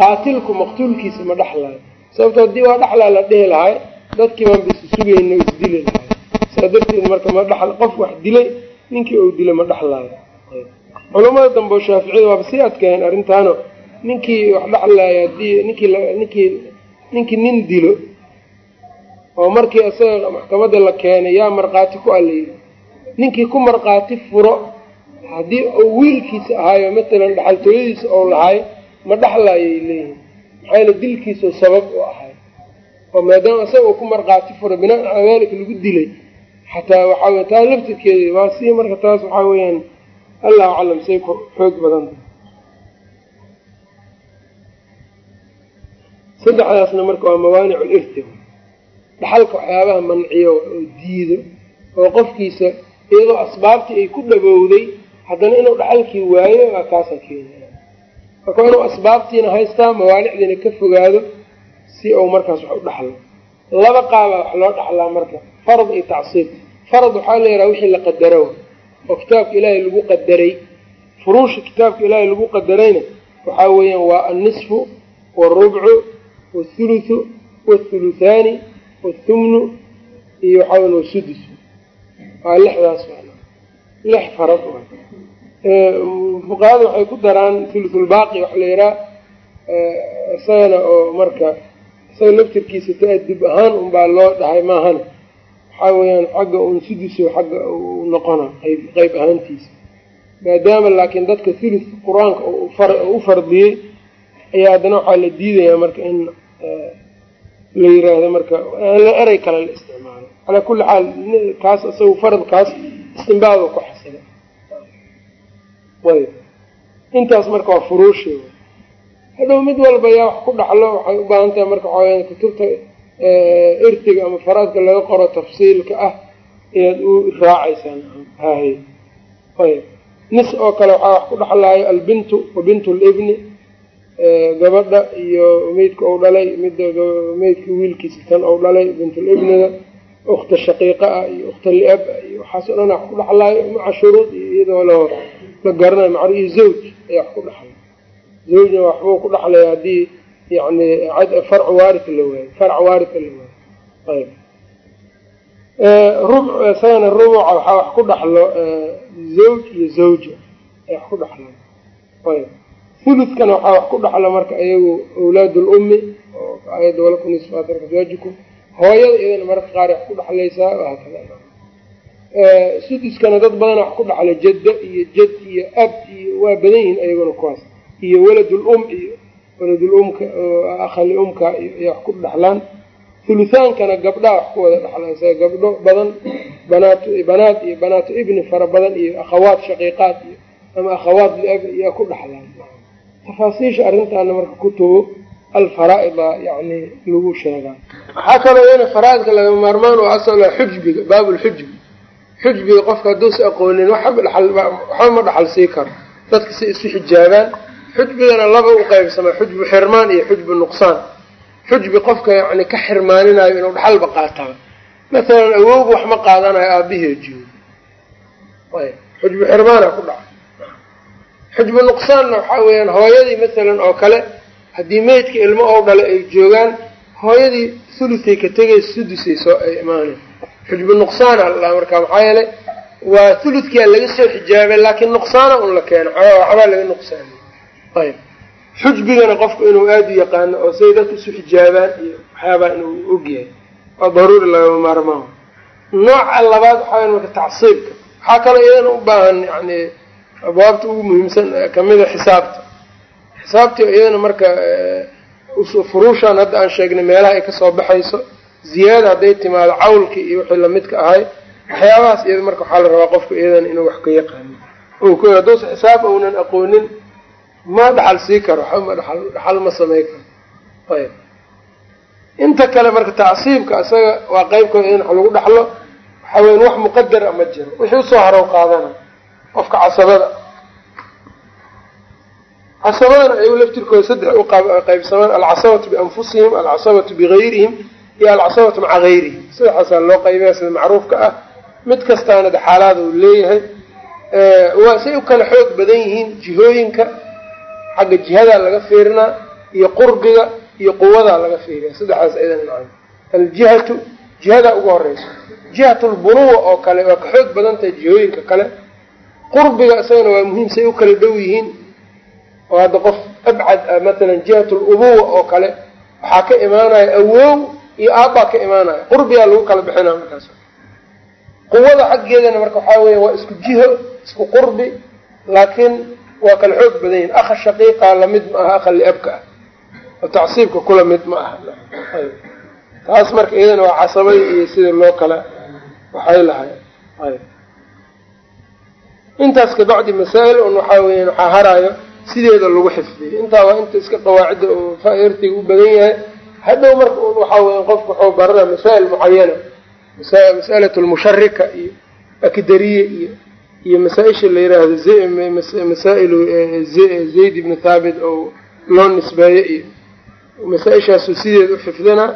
Speaker 1: qaatilku maqtuulkiisa ma dhexlayo sababto haddii waa dhexlaa la dhihi lahay dadkii baan bisi sugayno isdili lahay saa darteed marka ma dh qof wax dilay ninkii uu dilay ma dhexlaayo culamada dambe oo shaaficiyada waaba sii adkaayeen arrintaano. Ninkii wax dhexlaaya haddii ninkii ninkii ninkii nin dilo oo markii isaga maxkamadda la keenay yaa markhaati ku alayiri ninkii ku markhaati furo haddii uu wiilkiisa ahaayo matalan dhexaltooyadiisa ou lahay ma dhexlaayay leeyihiin maxaa yale dilkiisao sabab u ahay? Oo maadaama isaga uu ku markhaati furay binaan calaa daalika lagu dilay. Xataa waxaa taa laftirkeeda waa si marka taas waxaa weeyaan allahu aclam say xoog badanta saddexdaasna marka waa mawaanic lirti dhaxalka waxyaabaha manciyo oo diido oo qofkiisa iyadoo asbaabtii ay ku dhabowday haddana inuu dhaxalkii waayo waa kaasaa keenaya marka inuu asbaabtiina haystaa mawaanicdiina ka fogaado si uu markaas wax u dhaxlo. Laba qaabaa wax loo dhaxlaa marka farad iyo tacsiib farad waxaa la yidhaha wixii la qadaro oo kitaabka ilaahay lagu qadaray furuusha kitaabka ilaahay lagu qadarayna waxaa weeyaan waa annisfu waalrubcu waalthuluthu waalthuluthaani waalthumnu iyo waxaa weyan wasudus waa lixdaas lix. Farad fuqahada waxay ku daraan thuluthulbaaqi waxa la yidhaha isagana oo marka isaga laftirkiisa ta-adub ahaan unbaa loo dhahay maahana waxaa weeyaan xagga un suduso xagga u noqona qeyb ahaantiisa. Maadaama laakiin dadka thuluth qur'aanka u fardiyey ayaa haddana waxaa la diidayaa marka in la yiraahdo marka erey kale la isticmaalo. Calaa kulli xaal kaas isaga faradkaas istimbaado ku xasila ayb intaas marka waa furuushi hadhow mid walba yaa wax ku dhaxlo waxay u baahan tahay marka waxaa kutubta irtiga ama faraadka laga qoro tafsiilka ah ayaad u raacaysaan hahay ayb. Nis oo kale waxaa wax ku dhaxlaayo albintu wa bintu libni gabadha iyo meydka ou dhalay midda meydka wiilkiisa tan ou dhalay bintulibniga ukta shaqiiqa ah iyo ukta liab ah iyo waxaas o dhan wax ku dhaxlaayo maca shuruud iyo iyadoo la la garanayo macru iyo zawj ayaa wax ku dhaxlay. Zawjna waxbuu ku dhaxlaya haddii yani farc waaria la waayo farc waaria la waayo ayb isagana rubuca waxaa wax ku dhaxlo zawj iyo zawja ay wax ku dhaxlaan ayb huludkana waxaa wax ku dhaxla marka iyagu awlaad lummi oo aayadda walakum nisfu aswaajikum hooyada iyadana mararka qaar wax ku dhaxlaysaa wahaakada suduskana dad badana wax ku dhaxla jadda iyo jad iyo ab iyo waa badan yihiin ayaguna kuwaas iyo waladul um iyo waladul umka akhali umka iyo wax ku dhaxlaan. Hulutaankana gabdhaa wax ku wada dhaxlaysa gabdho badan banaat iyo banaatu ibni fara badan iyo akhawaat shaqiiqaat iyo ama akhawaat liab ku dhaxlaan. Tafaasiisha arrintaana marka kutubo alfaraaida yani lagu sheegaa waxaa kaloo iyana faraaidka laga maarmaan oo asala xujbiga baabulxujbi xujbiga qofka hadduusa aqoonin waxba ma dhaxal sii karo. Dadka si isu xijaabaan xujbigana laba u qaybsama xujbu xirmaan iyo xujbu nuqsaan. Xujbi qofka yani ka xirmaaninayo inuu dhaxalba qaataa masalan awowga wax ma qaadanayo aabihii joogo xujbu xirmaana ku dhaca. Xujbu nuqsaanna waxaa weeyaan hooyadii masalan oo kale haddii meydka ilmo oo dhale ay joogaan hooyadii thuluthay ka tegay sudusay soo ay imaaneen xujbu nuqsaana ladhaha marka maxaa yeelay waa thuludkia laga soo xijaabay laakiin nuqsaana un la keeno waxbaa laga nuqsaamay ayb xujbigana qofku inuu aada u yaqaano oo say dadka isu xijaabaan iyo waxyaabaa inuu ogyahay waa daruuri lagama maarmaan nooca labaad waxaa marka tacsiibka waxaa kaloo iyadana u baahan yani abwaabta ugu muhiimsan kamida xisaabta xisaabtii iyadana marka furuushaan hadda aan sheegnay meelaha ay ka soo baxayso ziyaada hadday timaado cawlkii iyo wixii lamidka ahay waxyaabahaas iyada marka waxaa la rabaa qofka iyadana inuu wax ka yaqaano o hadduusa xisaab uunan aqoonin ma dhaxal sii karo dhaxal ma samey karo. Ayb. Inta kale marka tacsiibka isaga waa qeybkooda in wax lagu dhaxlo waxaa weyan wax muqadara ma jiro. Wixii u soo harow qaadana qofka casabada. Casabadana ayagu laftirkooda saddex u qaybsamaan alcasabatu bianfusihim alcasabatu bigayrihim iyo alcasabatu maca gayrihim. Saddexaasaa loo qaybaya sida macruufka ah. Mid kastaana de xaalaada uu leeyahay waa say u kala xoog badan yihiin jihooyinka xagga jihadaa laga fiirinaa iyo qurbiga iyo quwadaa laga fiiriya. Saddexdaas idan aljihatu jihadaa ugu horeysa jihatulbunuwa oo kale waa ka xoog badan tahay jihooyinka kale qurbiga isagana waa muhiim say u kala dhow yihiin. Oo hadda qof abcad ah matalan jihatulubuwa oo kale waxaa ka imaanaya awow iyo aabbaa ka imaanaya. Qurbigaa lagu kala bixinaa markaas. Quwada xaggeedana marka waxaa weya waa isku jiho isku qurbi laakiin waa kala xoog badan yihiin akha shaqiiqa la mid ma aha akha liabka. Ah oo tacsiibka kula mid ma aha. Taas marka iyadana waa casabadii iyo sida loo kala waxay lahay intaas kabacdi masaa'il un waxaa weeyaan waxaa haraayo sideeda lagu xifdiyo. Intaa waa inta iska qawaacidda oo fairtiga u badan yahay. Hadhow marka un waxaa weya qofku wuxuu baranaa masaa'il mucayana mas'alat lmusharika iyo akdariye iyo iyo masaa-isha la yiraahdo masaa'ilu zayd ibni thaabit oo loo nisbeeyo iyo masaa-ishaasu sideeda u xifdinaa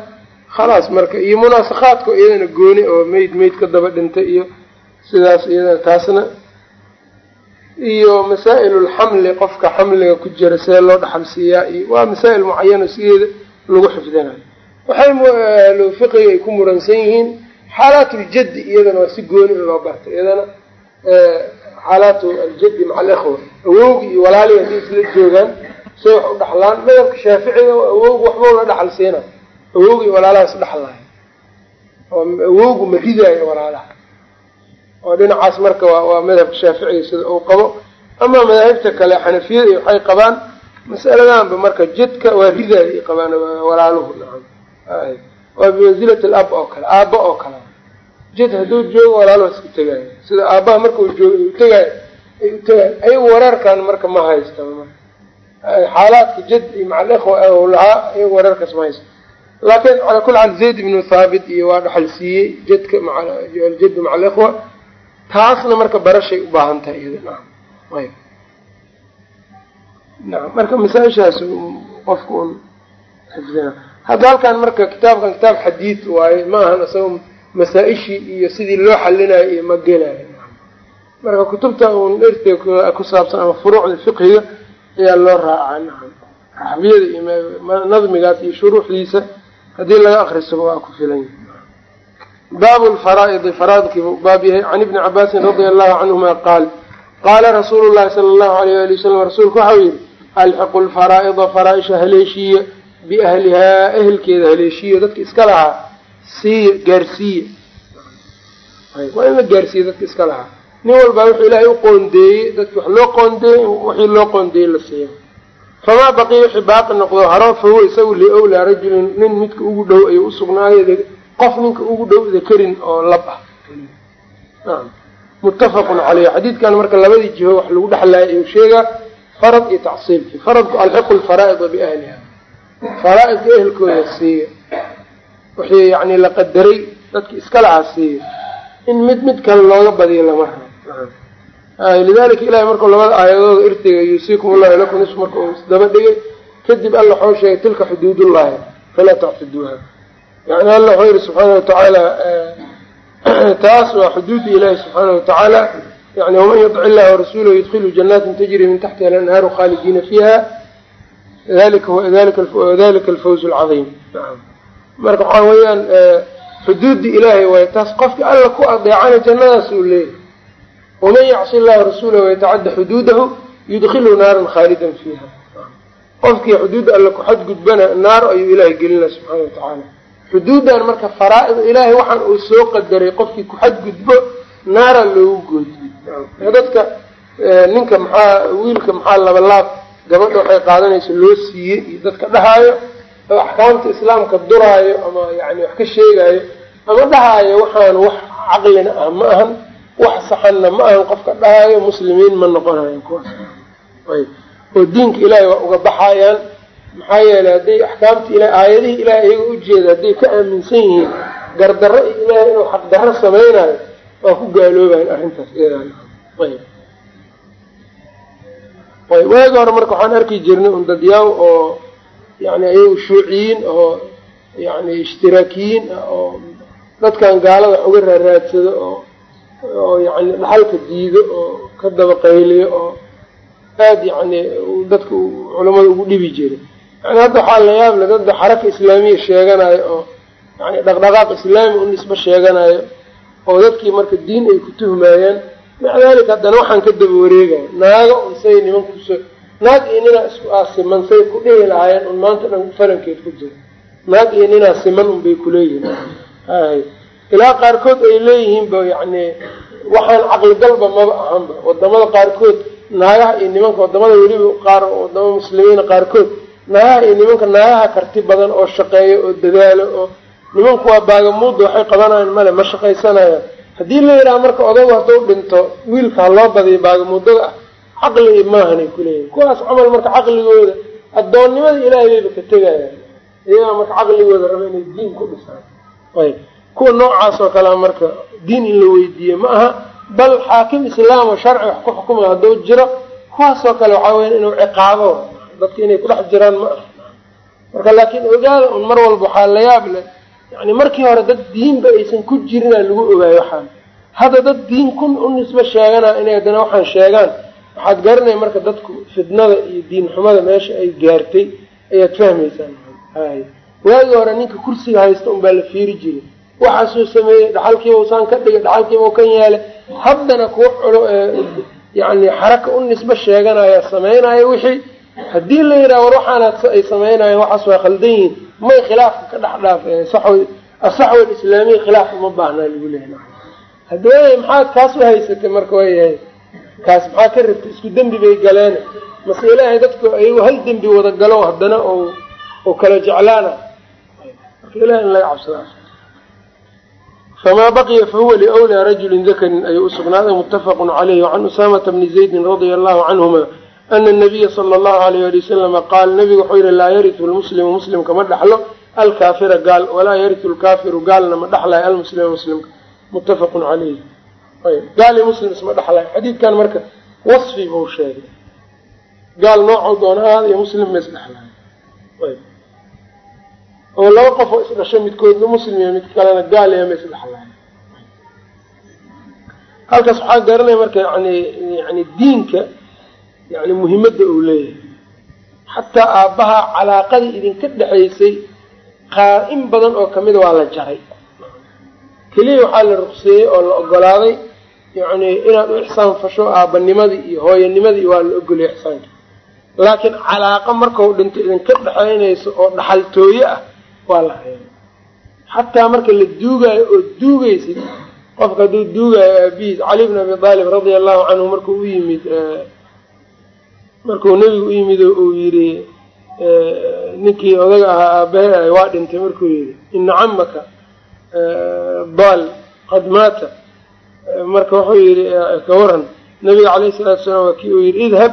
Speaker 1: khalaas marka iyo munaasakhaadka iyadana gooni oo meyd meyd ka daba dhintay iyo sidaas iyadana taasna iyo masaa'ilulxamli qofka xamliga ku jira see loo dhaxalsiiyaa iyo waa masaa'il mucayana sideeda lagu xifdinayo waxay fiqiga ay ku muransan yihiin xaalaatuljaddi iyadana waa si gooni in loo barta iyadana xaalaatu aljaddi maca alikhwa awowgi iyo walaali haddii isla joogaan say wax u dhaxlaan madhabka shaaficiga awowgu waxbau la dhaxal siina awowgi iyo walaalaha is dhexlahay oo awowgu ma ridaayo walaalaha. Oo dhinacaas marka waa madhabka shaaficiga sida uu qabo. Ama madaahibta kale xanafiyada waxay qabaan mas'aladaanba marka jadka waa ridaaya ay qabaan walaaluhu nacam waa bimansilati alab oo kale aabba oo kale jad hadduu joogo walaaluhu iska tegaayo sida aabbaha marka uu joogo u tegaayo ay u tegaayo ayagu wareerkan marka ma haysta xaalaadka jad iyo maca alikhwa lahaa ayagu wareerkaas ma haysta laakiin calaa kulli xaal zayd ibnu thaabit iyo waa dhaxal siiyey jadka aljaddu maca alikhwa taasna marka barashay u baahan tahay iyada. Ayb nacam marka masaa-ishaas qofka un xifdina hadda halkan marka kitaabkan kitaab xadiid waaye ma ahan isaga masaa-ishii iyo sidii loo xalinayo iyo ma gelayo marka kutubta un ertee ku saabsan ama furuucda fiqhiga ayaa loo raacaa nacam. Xafiyada iyo nadmigaas iyo shuruuxdiisa haddii laga akrisaba waa ku filan yahay. Baabu lfaraa'idi faraaidkiibu baab yahay. Can ibni cabaasin radia allahu canhuma qaal qaala rasuulu llahi sala allahu alayh ali wasalam rasuulku waxau yihi alxiqu lfaraa'ida faraa-isha haleeshiya biahlihaa ehelkeeda haleeshiya dadka iska lahaa siiya gaarsiiya waa in la gaarsiiya dadka iska lahaa. Nin walbaa wuxuu ilaahay u qoondeeyey dadki wax loo qoondeeyey wixii loo qoondeeyey la siiya famaa baqiya wixii baaqi noqdo haro fahuwa isagu liowlaa rajulin nin midka ugu dhow ayuu usugnaaday qof ninka ugu dhow dakarin oo lab ah. Muttafaqun caleyh xadiidkan marka labadii jiho wax lagu dhexlaaya ayuu sheegaa farad iyo tacsiibki faradku alxiqu lfaraa'ida biahliha faraa-idka ehelkooda siiya wixii yani la qadaray dadki iska lahaa siiya in mid mid kale looga badiyo lama rabo lidalika ilahay markuu labada aayadooda irtiga yuusiikum ullahu lakum nis marka uu isdaba dhigay kadib alla waxuu sheegay tilka xuduudullahi falaa tactuduuha yani alla wuxuu yihi subxaana watacaala taas waa xuduudda ilaahi subxaana watacaala yani waman yudic illaha warasuulahu yudkilu janaatin tajri min taxtiha alanhaaru khaalidiina fiiha. Dalika alfawz alcadiim marka waxaa weeyaan xuduudda ilaahay waay taas qofka alla ku adeecana jannadaas uu leeyahy waman yacsi illaha rasuulahu wayatacadda xuduudahu yudkilu naaran khaalidan fiiha. Qofkii xuduudda alla ku xadgudbana naar ayuu ilaahay gelina subxaana watacaala xuduuddan marka faraa-id ilaahay waxaan uu soo qadaray qofkii ku xadgudbo naara loogu goodiye dadka ninka maxaa wiilka maxaa labalaab gabadha waxay qaadanaysa loo siiyey iyo dadka dhahaayo axkaamta islaamka duraayo ama yani wax ka sheegaayo ama dhahaayo waxaan wax caqlina ah ma ahan wax saxanna ma ahan qofka dhahaayo muslimiin ma noqonayo kuwaas. Oo diinka ilaahay waa uga baxayaan maxaa yeelay hadday axkaamta ilahay aayadihii ilahay iyaga ujeeda hadday ka aaminsan yihiin gardarro iyo ilaahay inuu xaqdarro samaynayo waa ku gaaloobayan arrintaas iyadaan ayb. Ayb. Waagi hore marka waxaan arki jirnay un dadyaw oo yani ayagu shuuciyiin oo yani ishtiraakiyiin ah oo dadkan gaalada wax uga raaraadsado oo oo yani dhaxalka diido oo ka daba qayliyo oo aada yani dadka culamada ugu dhibi jiray. Yani hadda waxaa la yaable dadda xaraka islaamiya sheeganayo oo yani dhaqdhaqaaq islaami u nisbo sheeganayo oo dadkii marka diin ay ku tuhmaayaan maca daalika haddana waxaan ka daba wareegaya naaga un say nimankuso naag iyo ninaa isku aa siman say ku dhihi lahaayeen un maanta falankeed ku jiro naag iyo ninaa siman un bay kuleeyihiin ilaa qaarkood ay leeyihiin ba yani waxaan caqligalba maba ahanba waddamada qaarkood naagaha iyo nimanka waddamada weliba qaar waddamada muslimiina qaarkood naagaha iyo nimanka naagaha karti badan oo shaqeeyo oo dadaalo oo nimanku waa baagamuudda waxay qabanayaan male ma shaqaysanayaan. Haddii la yidhaha marka odagu hadduu dhinto wiilka ha loo badiyo baagamuudada ah caqli maahanay kuleeyihin kuwaas camal marka caqligooda addoonnimada ilaahay bayba ka tegayaan iyagaa marka caqligooda raba inay diin ku dhisaan. Ayb. Kuwa noocaas oo kalea marka diin in la weydiiye ma aha bal xaakim islaam oo sharci wax ku xukumaya hadduu jiro kuwaasoo kale waxaa weya inuu ciqaabo. Dadka inay ku dhex jiraan ma aha. Marka laakiin ogaada un mar walba waxaa la yaab leh yani markii hore dad diinba aysan ku jirina lagu ogaayo waxaan. Hadda dad diin ku u nisbo sheeganaa inay haddana waxaan sheegaan waxaad garanaya marka dadku fidnada iyo diin xumada meesha ay gaartay ayaad fahmaysaan. Hay waagii hore ninka kursiga haysta unbaa la fiiri jiray. Waxaasuu sameeyey dhaxalkiiba usaan ka dhigay dhaxalkiiba u kan yeelay haddana kuwa culo yani xaraka u nisbo sheeganaya sameynaya wixii. Haddii la yidhaha war waxaana ay sameynayeen waxaas waa khaldan yihiin. May khilaafka ka dhex dhaaf asaxwa alislaamiya khilaaf uma baahnaa lagu leeyahy hadawey maxaad kaas u haysatay marka waayahay kaas maxaa ka rabtay? Isku dembi bay galeen. Mase ilaahay dadku ayagu hal dembi wada galo haddana oo kala jeclaana. Marka ilahay in laga cabsadaa famaa baqiya fahuwa liwlaa rajulin dakarin ayuu usugnaaday muttafaqun caleyh wacan usaamata bni zaydin radia allahu canhuma ana nabiya sala allahu alayh ali wasalama qaal nabigu wuxuu yihi laa yaritu lmuslimu muslimka ma dhaxlo alkaafira gaal walaa yaritu lkaafiru gaalna ma dhaxlayo almuslima muslimka muttafaqun caleyh ayb. Gaal iyo muslim isma dhaxlayo xadiidkan marka wasfi buu sheegay. Gaal noocuu doona iyo muslim ma isdhexlayo ayb. Oo laba qof oo isdhasho midkoodna muslim iyo mid kalena gaal iyo ma isdhexlayo halkaas waxaa garanaya marka yani yani diinka yani muhimadda uu leeyahay. Xataa aabbaha calaaqadii idinka dhexaysay qaar in badan oo kamida waa la jaray. Keliya waxaa la ruqseeyey oo la ogolaaday yani inaad u ixsaan fasho aabbanimadii iyo hooyanimadii waa la ogoliyay ixsaanka. Laakiin calaaqa markau dhinto idinka dhexaynayso oo dhaxaltooye ah waa la reebay xataa marka la duugaayo oo duugaysid qofka hadduu duugaayo aabihiis cali bn abi aalib radia allahu canhu markuu u yimid markuu nebigu u yimid uu yidhi ninkii odaga ahaa aabahe ah waa dhintay markuu yidhi ina camaka daal qad maata marka wuxuu yidhi ka waran nabiga calayhi salaatu salaam waa kii uu yidhi idhab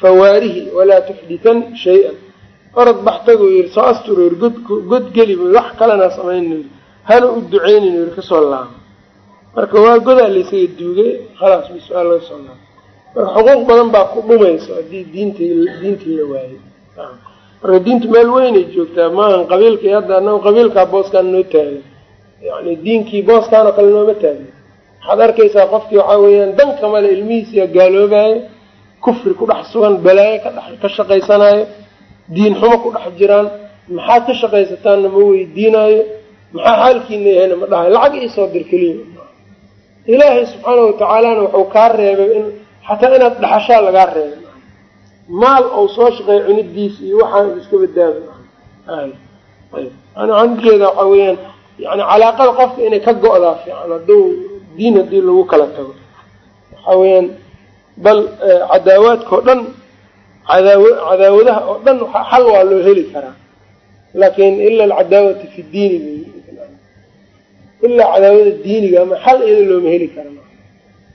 Speaker 1: fawaarihi walaa tuxditan shay-an. Orod baxtaguu yidhi soo astur god god geli bu wax kalena samaynin yidhi hana u duceynin yidhi ka soo laabo. Marka waa godaa laysaga duugay khalaas bis waa laga soo laabo marka xuquuq badan baa ku dhumayso haddii diinti diintii la waayo marka diintu meel weynay joogtaa maahan qabiilkii hadda anagu qabiilkaa booskaan noo taagan. Yani diinkii booskaanoo kale nooma taagin waxaad arkaysaa qofkii waxaa weeyaan danka male ilmihiisiya gaaloobaayo kufri ku dhex sugan balaayo ka shaqaysanaayo diin xumo ku dhex jiraan maxaad ka shaqaysataanna ma weydiinaayo maxaa xaalkiina yahayna ma dhahayo lacag iisoo dir keliya. Ilaahay subxaana watacaalana wuxuu kaa reebay in xataa inaad dhaxashaa lagaa reebay. Maal ou soo shaqeeya cunidiis iyo waxaan iska badaabi ujeeda waxaa weeyaan yani calaaqada qofka inay ka go-daa fiican hadduu diin haddii lagu kala tago. Waxaa weeyaan bal cadaawaadka oo dhan cadaaw cadaawadaha oo dhan xal waa loo heli karaa. Laakin ila alcadaawata fi diini ilaa cadaawada diiniga ama xal iyada looma heli kara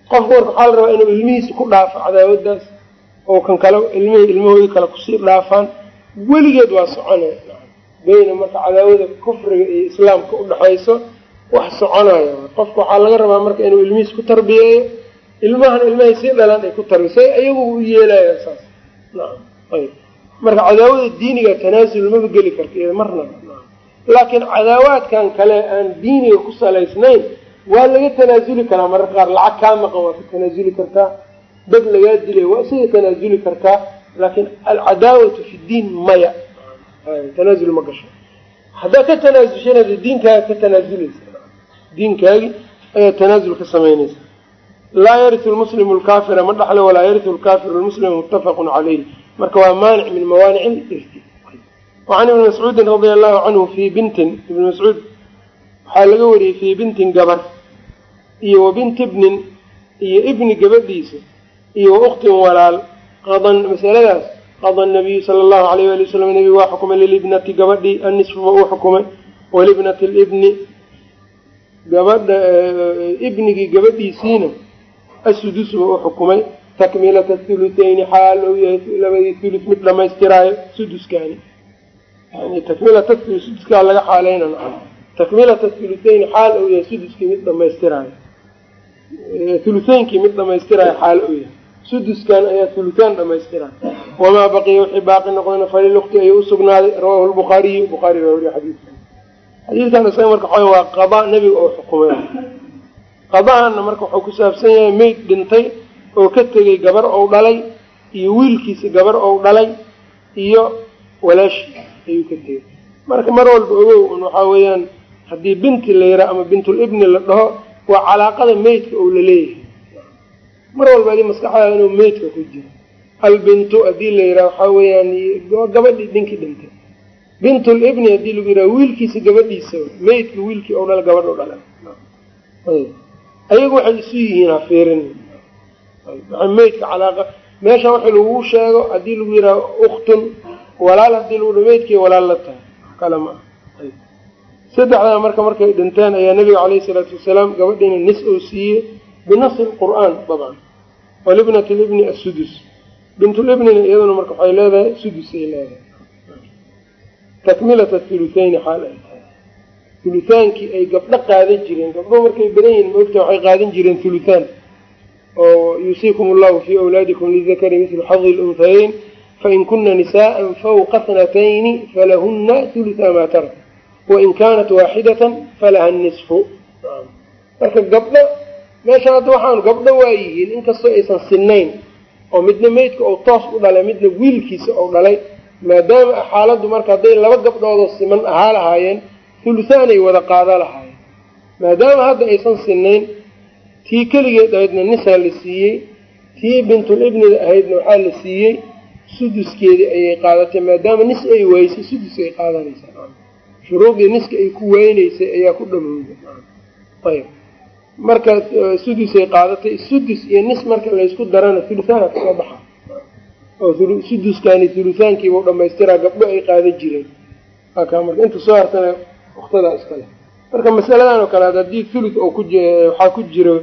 Speaker 1: qofku marka waxaa la rabaa inuu ilmihiisa ku dhaafo cadaawadaas oo kan kale ilmihii ilmahoodii kale ku sii dhaafaan weligeed waa soconaya. Beyna marka cadaawada kufriga iyo islaamka udhexayso wax soconayo qofka waxaa laga rabaa marka inuu ilmihiis ku tarbiyeeyo ilmahan ilmahay sii dhalaan ay ku tarbiy say ayagu u yeelaya saas. Naam ayb marka cadaawada diiniga tanaasul maba geli karta iyada marnaba laakiin cadaawaadkan kale aan diiniga ku salaysnayn waa laga tanaasuli karaa mararka qaar. Lacag kaa maqan waa ka tanaasuli kartaa. Dad lagaa dilay waa isaga tanaasuli kartaa. Laakiin alcadaawatu fi diin maya. Tanaasul ma gasho. Haddaad ka tanaasulshana de diinkaaga ka tanaasuleysa diinkaagi ayaa tanaasul ka samaynaysa laa yariu lmuslimu lkaafira ma dhaxlo walaa yariu lkaafiru lmuslima muttafaqun caleyh marka waa maanic min mawaanic irti wacan ibni mascuudin radia allahu canhu fii bintin ibni mascuud waxaa laga wariyey fii bintin gabar iyo wa binti ibnin iyo ibni gabadhiisa iyo wa uktin walaal. Qadan masaladaas qada nabiyu sala allahu alayh wali wasalam nebigu waa xukumay lilibnati gabadhii annisfuba uu xukumay walibnati libni gabadha ibnigii gabadhiisiina asudusba u xukumay takmilata thulutayni xaal ou yahay labadii thulus mid dhamaystiraayo suduskaani. Yani takmilata suduskaa laga xaaleynana takmilata thulutayni xaal ou yahay suduskii mid dhamaystiraayo thuluteynkii mid dhamaystiraayo xaal ou yahay. Suduskan ayaa thulutaan dhamaystiraayo wamaa baqiya wixii baaqi noqdayna falilukti ayuu usugnaaday rawahu lbukhaariyu bukhaari baa weriye xadiidkan xadiidkan isaga marka waxa waa qada nebiga oo xukumay qadahana marka wuxuu ku saabsan yahay meyd dhintay oo ka tegay gabar ou dhalay iyo wiilkiisa gabar ou dhalay iyo walaashi ayuu ka tegay. Marka mar walba ogow un waxaa weeyaan haddii binti la yaraa ama bintulibni la dhaho waa calaaqada meydka ou la leeyahay. Mar walba adii maskaxdaada inuu meydka ku jiro. Albintu haddii la yidhaha waxaa weeyaan gabadhii ninkii dhintay bintulibni haddii lagu yidhaha wiilkiisa gabadhiisa meydka wiilkii ou dhala gabadh o dhala. Ayagu waxay isu yihiin ha fiirin. Meydka calaaqa. Meeshan waxa lagu sheego haddii lagu yidhaha uktun walaal haddii lagu dha meydkii walaal la tahay. Kale ma ah saddexdaa marka markay dhinteen ayaa nabiga caleyhi salaatu wasalaam gabadhiina nis oo siiyey binasi lqur'aan dabcan walibnati libni assudus. Bintulibnina iyaduna marka waxay leedahay sudus ay leedahay takmilata thulutayni xaal ay tahay. Hulutaankii ay gabdho qaadan jireen gabdho markay badan yihiin maogta waxay qaadan jireen hulutaan oo yuusiikum allahu fii awlaadikum lidakari mislu xadi lunhayeyn fain kuna nisaءa fawqa snatayni falahuna hulutaa maa tarak wain kaanat waaxidatan falaha nisfu. Marka gabdho meeshaan hadda waxaanu gabdho waa yihiin inkastoo aysan sinayn oo midna meydka ou toos u dhalay midna wiilkiisa ou dhalay maadaama xaaladdu marka hadday laba gabdhoodoo siman ahaa lahaayeen hulusaanay wada qaada lahaayeen. Maadaama hadda aysan sinayn tii keligeed ahaydna nisaa la siiyey tii bintulibnida ahaydna waxaa la siiyey suduskeedii ayay qaadatay. Maadaama nis ay waysay sudus ay qaadanaysaa shuruudii niska ay ku weynaysay ayaa ku dhamowda ayb. Marka sudusay qaadatay. Sudus iyo nis marka laysku darana thuluthaana ka soo baxa oo suduskaani thuluthaankiiba u dhamaystiraa gabdho ay qaada jireen. Aka marka inta soo hartana waktadaa iskale marka masaladan oo kale haddii thuluth oo ku waxaa ku jiro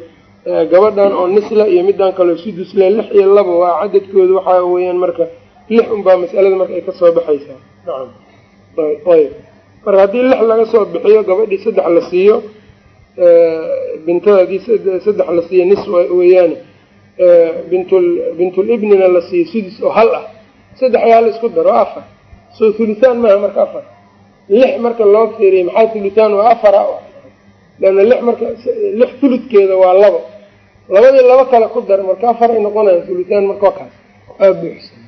Speaker 1: gabadhan oo nisla iyo midaan kaleo sudusle lix iyo laba waa cadadkooda waxaa weeyaan marka lix unbaa masalada marka ay ka soo baxaysaa. Nacam. Ayb marka haddii lix laga soo bixiyo gabadhii saddex la siiyo bintada haddii saddex la siiyo nis weeyaane bintul bintulibnina la siiyo sudus oo hal ah. Saddex yaa la isku daro afar. Soo thuluthaan maaha marka afar. Lix marka loo fiiriya maxaa thuluthaan waa afara leanna lix marka lix thuludkeeda waa labo. Labadii laba kale ku dar marka afar ay noqonayaan thuluthaan marka waa kaas. Aa buuxsan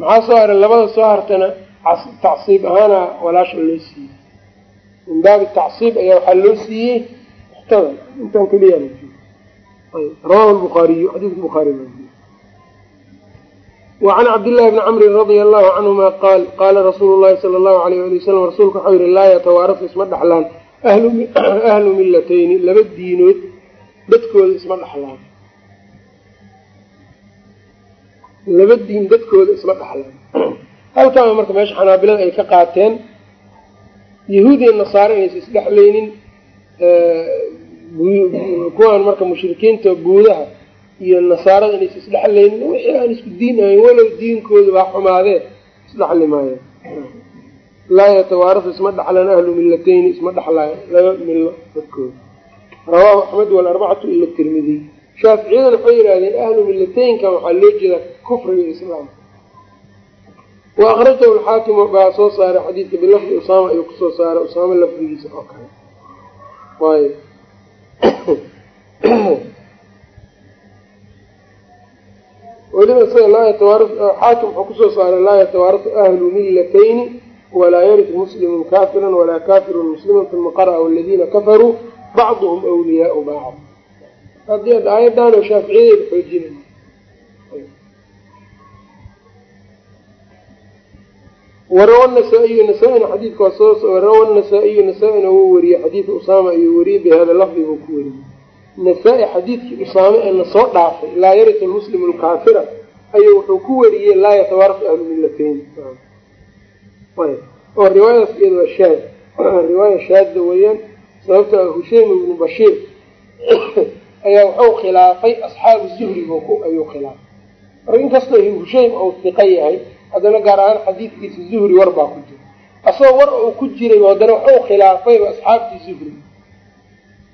Speaker 1: maxaa soo haray? Labada soo hartana tacsiib ahaana walaasha loo siiyey. Min baabi tacsiib ayaa waxaa loo siiyey muxtada intaan keliya rawahu lbuhaariyu xadiidka buhaari wacan cabdillahi bni camrin radia allahu canhuma qaal qaala rasuulu llahi sala allahu alayh ali wasalam rasuulka waxau yihi laa yatawaarasu isma dhexlaan ahlu millatayni laba diinood dadkooda isma dhexlaan laba diin dadkooda isma dhexlaan halkaana marka meesha xanaabilada ay ka qaateen yahuud iyo nasaare inaysa isdhexlaynin kuwaan marka mushrikiinta buudaha iyo nasaarada inaysa isdhexlaynin wixii aan isku diin ahayn walow diinkooda baa xumaadee isdhexli maayo. Laa yatawaarasu isma dhexlaan ahlu millatayni isma dhexlaayo laba milo dadkooda rawaahu axmed walarbacatu ila tirmidiy shaaficiyadana waxay yidhahdeen ahlu millataynkan waxaa loo jeedaa kufriga islaamka wa akhrajahu alxaakimu baa soo saaray xadiidka bilafdi usaama ayuu ku soo saaray usaama lafdigiisa oo kale weliba isaga laa yatawaara xaakim wuxuu ku soo saaray laa yatawaarasu ahlu millatayni walaa yarisu muslimun kaafiran walaa kaafirun musliman uma qara'a aladiina kafaruu bacduhum wliyaau bacd. Haddii ad aayaddaanoo shaaficiyadeyda xoojinay warawa nasaa-iyu nasaa-ina xadiidka waa soo warawa nasaa-iyu nasaa-ina wuu wariyey xadiida usaama ayuu wariyey bihada lafdi buu ku wariyey nasaa-i xadiidkii usaame ee nasoo dhaafay laa yarisu lmuslimu lkaafira ayuu wuxuu ku wariyey laa yatawaarasu ahlu millatayn oo riwaayadaas iyada waa shaad riwaaya shaadda weeyaan sababta husheym ibnu bashiir ayaa wuxuu khilaafay asxaabu zuhri ayuu khilaafay marka inkastoo husheym uu hiqa yahay haddana gaar ahaan xadiidkiisa zuhri war baa ku jira. Asagoo war uu ku jiray haddana wuxuu khilaafayba asxaabtii zuhri.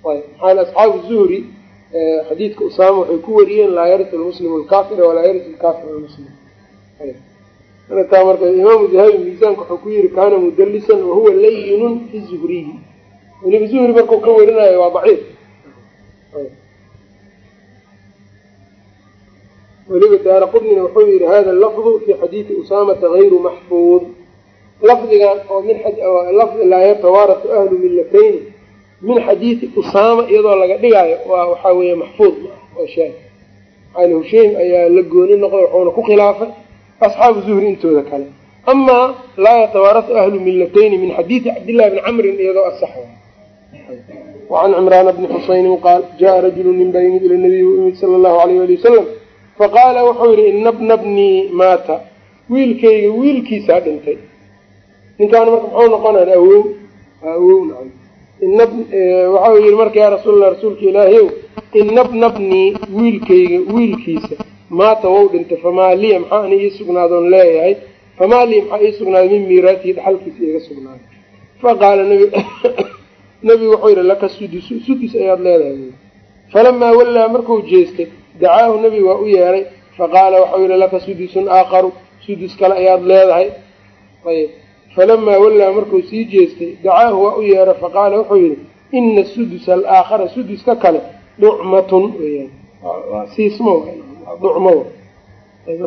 Speaker 1: Maxaa asxaabu zuhri xadiidka usaama waxay ku wariyeen laa yarisu lmuslimu lkaafira walaa yarisu lkaafir lmuslim taa marka imaamu dahabi miisaanka wuxuu ku yiri kaana mudalisan wahuwa layinun fi zuhriyi weliba zuhri markuu ka warinayo waa daciif weliba daara qudnina wuxuu yihi hada lafdu fi xadiidi usaamata gayru maxfuud lafdigan oo min lafdi laa yatawaarasu ahlu millatayni min xadiidi usaama iyadoo laga dhigaayo waa waxaa weeye maxfuud waa shaad maxaali husheym ayaa la gooni noqday wuxuuna ku khilaafay asxaabu zuhri intooda kale. Amaa laa yatawaarasu ahlu millatayni min xadiidi cabdillahi bni camrin iyadoo asax wacan cimraana bni xusaynin qaal jaa rajulu nin baa yimid ila nabiyi u imid sala allahu alayh faqaala wuxuu yihi ina bna bnii maata. Wiilkayga wiilkiisaa dhintay. Ninkaan marka muxuu noqonaya awow awow nacam. Ina waxau yihi marka yaa rasuulallah rasuulka ilaahiyow ina bna bnii wiilkayga wiilkiisa maata wou dhintay famaa liya maxaa ana ii sugnaadoon leeyahay? Famaa liya maxaa ii sugnaaday min miiraatihi dhaxalkiisa iiga sugnaaday? Faqaala nbi nabigu wuxuu yihi laka sudusu sudus ayaad leedahay falamaa wallaa marku jeestay dacaahu nebigu waa u yeeray faqaala waxau yihi laka sudusun aakharu sudus kale ayaad leedahay ayb falamaa wallaa markuu sii jeestay dacaahu waa u yeeray faqaala wuxuu yihi ina sudusa alaakhara suduska kale ducmatun weyaan siismo ducmo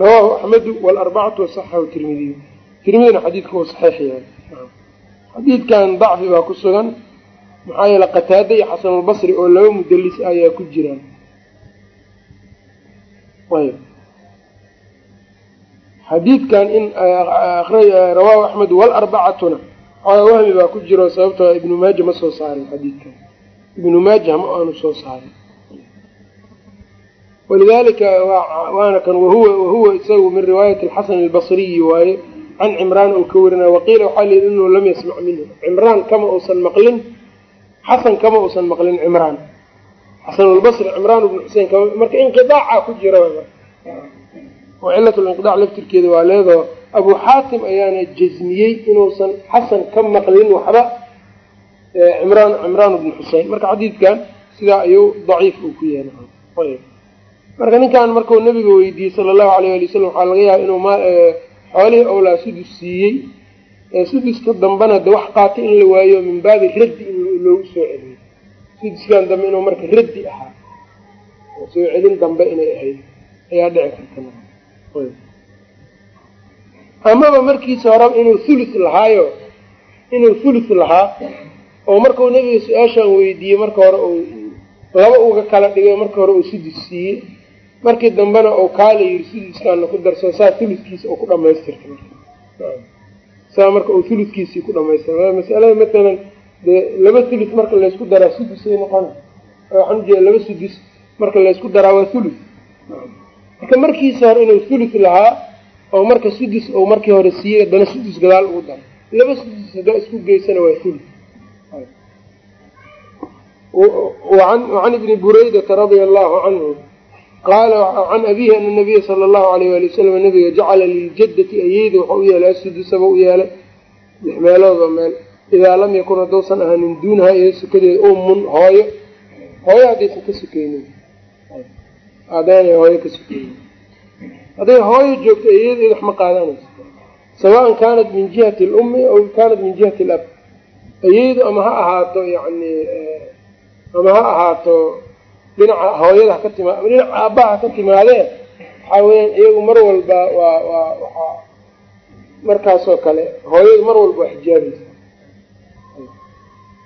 Speaker 1: rawaahu axmedu walarbacatu wasaxahu tirmidiyu tirmidina xadiidka uu saxiix yahay xadiidkan dacfi baa ku sugan maxaa yeele qataada iyo xasanulbasri oo laba mudalis ayaa ku jiraan. Ayb xadiidkan in rawaahu axmed walarbacatuna wahmi baa ku jiro sababtoo ibnu maaja ma soo saarin xadiidkan. Ibnu maaja ma aanu soo saarin. Walidalika waana kan wahuwa isagu min riwaayati alxasan albasriyi waaye can cimraan uu ka warinaya waqiila waxaa layidhi inuu lam yasmac minhu. Cimraan kama uusan maqlin xasan kama uusan maqlin cimraan. Xasanulbasri cimraan ibnu xusein kama marka inqidaaca ku jira oo cilat linqidac laftirkeeda waa leedao abu xaatim ayaana jasmiyey inuusan xasan ka maqlin waxba cimraan cimraan ibnu xusein marka xadiidkan sidaa ayuu daciif uu ku yahay marka ninkan markuu nabiga weydiiyey sala allahu alayh ali wasalam waxaa laga yaaba inuu xoolihii owlaa sudus siiyey suduska dambena de wax qaata in la waayo min baabi raddi in loogu soo celiyo. Suduskan dambe inuu marka raddi ahaa soo celin dambe inay ahayd ayaa dhici karta amaba markiisa horeba inuu thuluth lahaayo inuu thuluth lahaa oo markuu nebiga su'aashaan weydiiyey marka hore uu laba uga kala dhigay marka hore uu sudus siiyey markii dambena uu kaala yiri suduskaana ku darso saa thuludkiisa uu ku dhamaystirta saa marka uu thuludkiisii ku dhamaystira masalada matalan dee laba thuluth marka laysku daraa sudusay noqona waxaan laba sudus marka laysku daraa waa thuluth marka markiisa hore inuu thuluth lahaa oo marka sudus uu markii hore siiyey haddana sudus gadaal ugu daro laba sudus haddaa isku geysana waa thuluth wacan ibni buraydata radia allahu canhu qaala can abihi ana nabiya sala allahu alayh waali wasalam nabiga jacala liljaddati ayeyda waxau u yeelay asudusaba u yeelay lix meeloodoo meel idaa lam yakun hadduusan ahaanin duunaha iyo sukadeeda ummun hooyo hooyo haddaysan ka sukeynin haddaanay hooyo ka sukeynin hadday hooyo joogto ayeedeeda wax ma qaadanayso sawaan kaanat min jihati alummi aw kaanat min jihati alab ayeydu ama ha ahaato yani ama ha ahaato dhinaca hooyada haka timaa dhinaca aabbaha haka timaadee waxaa weyaan iyagu mar walba waa waa waxaa markaasoo kale hooyadu mar walba waa xijaabaysa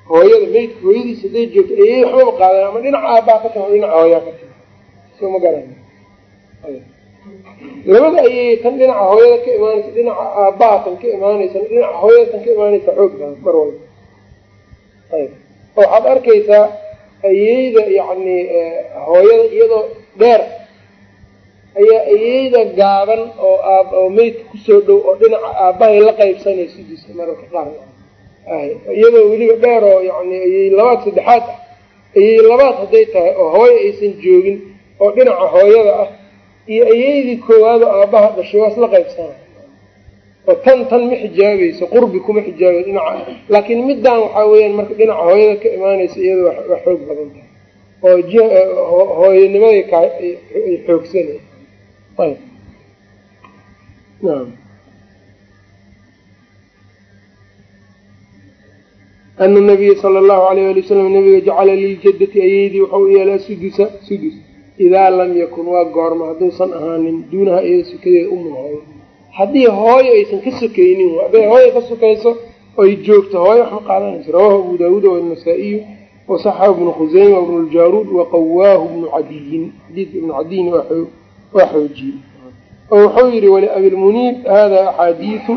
Speaker 1: hooyada meydka hooyadiisa haday joogto ayay waxbama qaadan ama dhinaca aabbaha ka timaa dhinaca hooyaa ka timaa soo ma garan. Labada ayay tan dhinaca hooyada ka imaanaysa dhinaca aabbaha tan ka imaanaysa dhinaca hooyada tan ka imaanaysa xoog badan mar walba. Ayb. Oo waxaad arkaysaa ayeyda yacni hooyada iyadoo dheer ayaa ayeyda gaaban oo aab oo meydka ku soo dhow oo dhinaca aabbahay la qaybsanay sidiisa mararka qaar. Iyadoo weliba dheer oo yani ayey labaad saddexaad ah ayey labaad hadday tahay oo hooyo aysan joogin oo dhinaca hooyada ah iyo ayeydii koowaad oo aabbaha dhashay waa isla qaybsana oo tan tan ma xijaabayso qurbi kuma xijaabayso dhinaca. Laakiin middan waxaa weeyaan marka dhinaca hooyada ka imaanaysa iyada waa xoog badan tahay. Oo ji hooyanimaday ka ay xoogsanay. Ayb. Naam. Ana nabiya sala allahu alayh ali wasalam nabiga jacala liljaddati ayeydii waxau yeelaa sudusa sudus. Idaa lam yakun waa goorma hadduusan ahaanin duunaha iyada sukadeeda umun hooyo haddii hooyo aysan ka sokaynin hadday hooyo ka sokayso oy joogto hooyo wax ma qaadanayso rawahu abu daawuud wanasaa'iyu wasaxahu ibnu khuseyma wabnu ljaruud waqawaahu ibnu cadiyin. Xadiidka ibnu cadiyin waa xoojiyey oo wuxuu yihi waliabilmuniib hada axaadiisu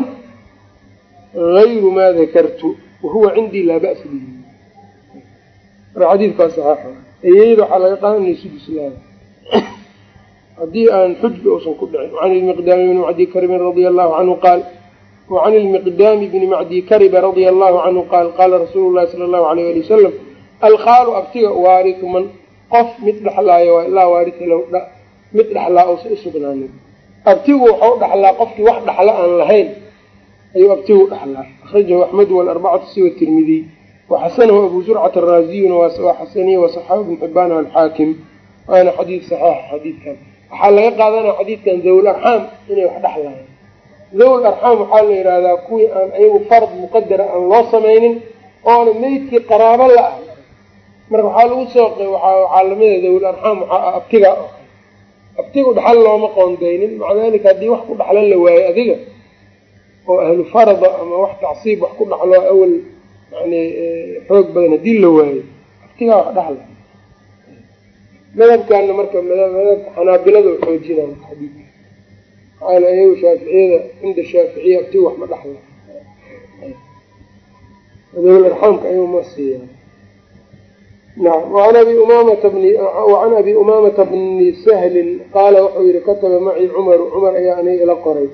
Speaker 1: gayru ma dakartu wahuwa cindii laa ba'sa bihi. Xadiidkaa saxaaxa ayeyda waxaa laga qaadanaya suduslaada haddii aan xujbi uusan ku dhicin can ilmiqdaami bni macdi karibin radia allahu canhu qaal wacan ilmiqdaami bni macdi kariba radia allahu canhu qaal qaala rasuulu llahi sala allahu alayh ali wasalam alkhaalu abtiga waaritu man qof mid dhexlaayo waa ilaa waarita low mid dhexlaa uusa usugnaanin abtigu waxau dhexlaa qofkii wax dhexla aan lahayn ayuu abtigu dhexlaa akhrajahu axmedu walarbacatu siwa tirmidiy waxasanahu abu zurcata araaziyuna waa xasaniye wasaxahu ibnu xibaan alxaakim waana xadiid saxiixa xadiidkan waxaa laga qaadanaya xadiidkan dawl arxaam inay wax dhexlayan dawl arxaam waxaa la yidhahdaa kuwii aan ayagu fard muqadara aan loo samaynin oona meydkii qaraabo la ah marka waxaa lagu soo waxaa lamida dawl arxaam waxaa abtiga oo kale. Abtigu dhaxal looma qoondeynin maca dalika haddii wax ku dhaxlan la waayo adiga oo ahlu farada ama wax tacsiib wax ku dhaxlo awal yani xoog badan haddii la waayo abtigaa wax dhexla madhabkaana marka madhabka xanaabilada xoojinaya xadiidka maxaa ayagu shaaficiyada cinda shaaficiya abtigu wax ma dhaxla dawil arxaamka ma siiyaa. Nacam waan abi umamata wacan abi umaamata bni sahlin qaala wuxuu yihi kataba macii cumaru cumar ayaa aniga ila qoray.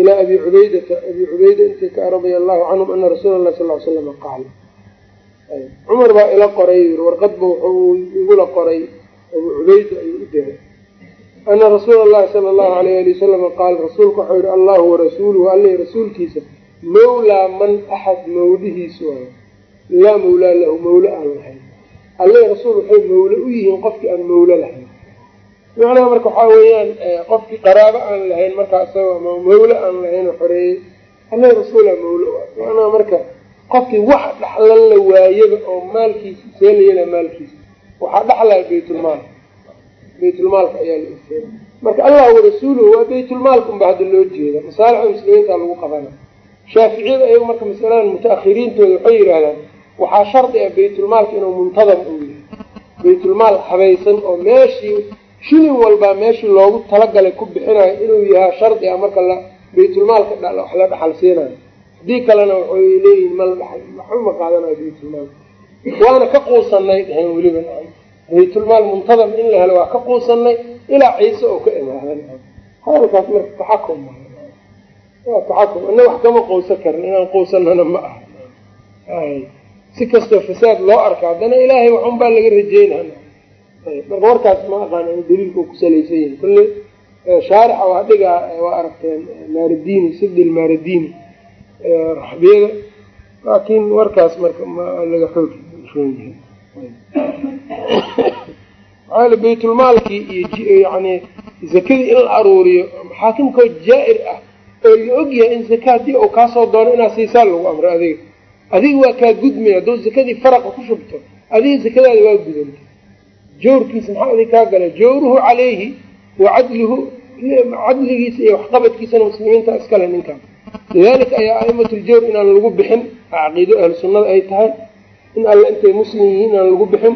Speaker 1: Ilaa abi cubaydata abi cubayda intii ka radia allahu canhum ana rasuula allah sal l slama qaal cumar baa ila qoray warqadba wuxuu igula qoray abu cubayda ayuu u diray. Ana rasuula allahi sala allahu alayh ali wasalama qaal rasuulku waxau yihi allahu warasuuluhu alle rasuulkiisa mawlaa man axad mawlihiisu waayo laa mawlaa lahu mawlo aan lahayn. Alle rasuul waxay mawlo u yihiin qofkii aan mawlo lahayn. Macnaha marka waxaa weeyaan qofkii qaraabo aan lahayn markaa isaga ama mawlo aan lahayn oo xoreeyey alle rasuula mawlo macnaha marka qofkii wax dhaxlan la waayaba oo maalkiisa see la yeelaa maalkiisa waxaa dhaxlaya baytulmaal. Baytulmaalka ayaa la ifeey marka allah warasuuluhu waa baytulmaalka unba hadda loo jeeda. Masaalixda muslimiinta lagu qabana. Shaaficiyada ayagu marka masaladan muta-akhiriintooda waxay yidhaahdaan waxaa shardi ah baytulmaalka inuu muntadam uu yahay. Baytulmaal habaysan oo meeshii shilin walbaa meeshii loogu talagalay ku bixinayo inuu yahaa shardi ah marka la baytulmaalka wax la dhaxal siinayo haddii kalena waxay leeyihiin ma la dhaxal waxba ma qaadanayo baytulmaalka waana ka quusanay dheheen weliba baytulmaal muntadam in la helo waa ka quusanay ilaa ciise oo ka imaadan hadalkaas marka taxakum waa taxakum. Ina wax kama quusan karin inaan quusanana ma aha. Si kastoo fasaad loo arka haddana ilaahay waxun baa laga rajeynaa marka warkaas ma aqaan in daliilka ku salaysan yahi kulle shaarixa waa dhigaa waa aragteen maaradini sidil maaradini raxbiyada. Laakiin warkaas marka ma laga xoog maxaa baytulmaalkii iyo yani zakadii in la aruuriyo xaakimkoo jaa-ir ah oo la ogyahay in zaka haddii uu kaasoo doono inaad siisaa lagu amro adiga. Adiga waa kaa gudmay hadduu zakadii faraqa ku shubto adiga zakadaada waa gudanta jawrkiisa maxaa adig kaa gala jawruhu calayhi wa cadluhu cadligiisa iyo waxqabadkiisana muslimiinta iskale ninkan. Lidalika ayaa aimatljawr inaan lagu bixin caqiido ahlu sunnada ay tahay in alle intay muslim yihiin inaan lagu bixin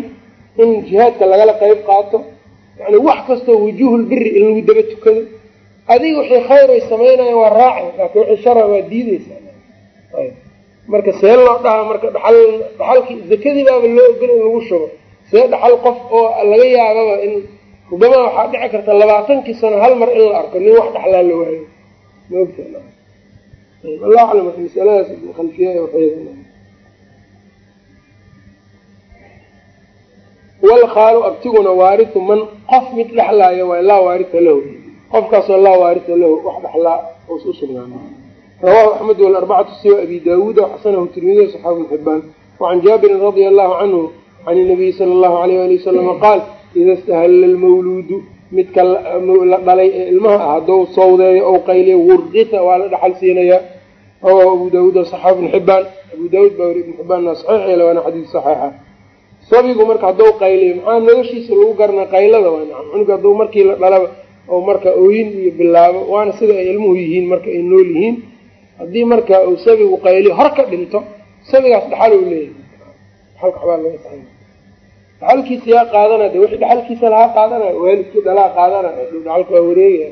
Speaker 1: in jihaadka lagala qayb qaato. Yani wax kastoo wujuuhulbiri in lagu daba tukado. Adiga wixii khayr ay samaynayan waa raaci laakin wixii shara waa diideysaa marka see loo dhaha marka dhaxal dhaxalkii zakadii baaba loo ogol in lagu shubo. See dhaxal qof oo laga yaababa in rubamaa waxaa dhici karta labaatankii sano hal mar in la arko nin wax dhaxlaa la waayo. Maogta allahu aclam marka masaladaas khalfiya walkhaalu abtiguna waaritu man qof mid dhexlaayo waay laa waarita lahu qofkaasoo laa waarita lahu wax dhexlaa us u sugnaana rawahu axmed walarbacatu siwa abi daawuuda waxasanahu tirmidiy saxaabu ibn xibaan wacan jaabirin radia allahu canhu can inabiyi sala allahu alayh ali wasalama qaal ida istahalla lmawluudu midka la dhalay ee ilmaha ah haddou sawdeeyo ou qayliyo wurqita waa la dhaxal siinayaa rawahu abu daawuud saxaabu ibn xibaan abu daawuud baa weri ibn xibaanna saxiix yeele waana xadiis saxiixa sabigu marka hadduu qayliyo maxaa noloshiisa lagu garna qaylada waa nacam cunuga hadduu markii la dhalaba oo marka ooyin iyo bilaabo waana sida ay ilmuhu yihiin marka ay nool yihiin. Haddii marka uu sabigu qayliyo hor ka dhinto sabigaas dhaxal u leeyahay. Dhaxalka waxbaa laga saxay. Dhaxalkiisa yaa qaadanaya de wixii dhaxalkiisa lahaa qaadanaya waalidkii dhalaa qaadanaya dhaxalka waa wareegaya.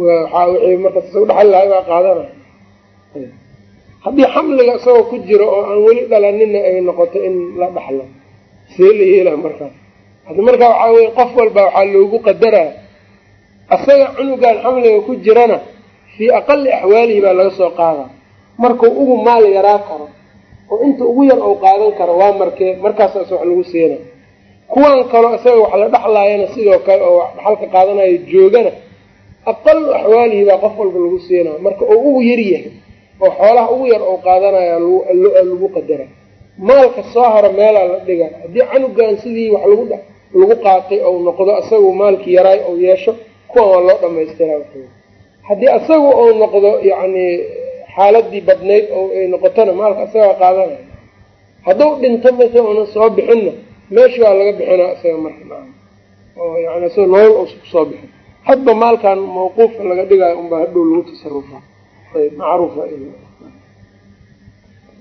Speaker 1: Waxaa wixii markas isagu dhaxal lahay baa qaadanaya haddii xamliga isagoo ku jiro oo aan weli dhalanina ay noqoto in la dhaxlo see la yeelaa markaas haddi markaa waxaa weye qof walba waxaa loogu qadaraa asaga cunugan xamliga ku jirana fii aqali axwaalihi baa laga soo qaadaa. Markuu ugu maal yaraa karo oo inta ugu yar ou qaadan karo waa markee markaasaas wax lagu siina kuwan kaloo isaga wax la dhexlaayana sidoo kale oo dhaxalka qaadanayo joogana aqalu axwaalihi baa qof walba lagu siinaa marka uu ugu yar yahay oo xoolaha ugu yar oo qaadanaya lagu qadara maalka soo haro meelaa la dhiga. Haddii canugan sidii wax lagu lagu qaatay ou noqdo isagu maalkii yaraay ou yeesho kuwan waa loo dhamaystiraa haddii isagu ou noqdo yacni xaaladii badnayd oo ay noqotona maalka isagaa qaadanaya hadduu dhinto mase una soo bixinna meesha waa laga bixinaa isaga marka maa oo yani isaga nolol uusa ku soo bixin. Hadba maalkan mawquufka laga dhigayo unbaa hadhow lagu tasarufaa ayb macruufa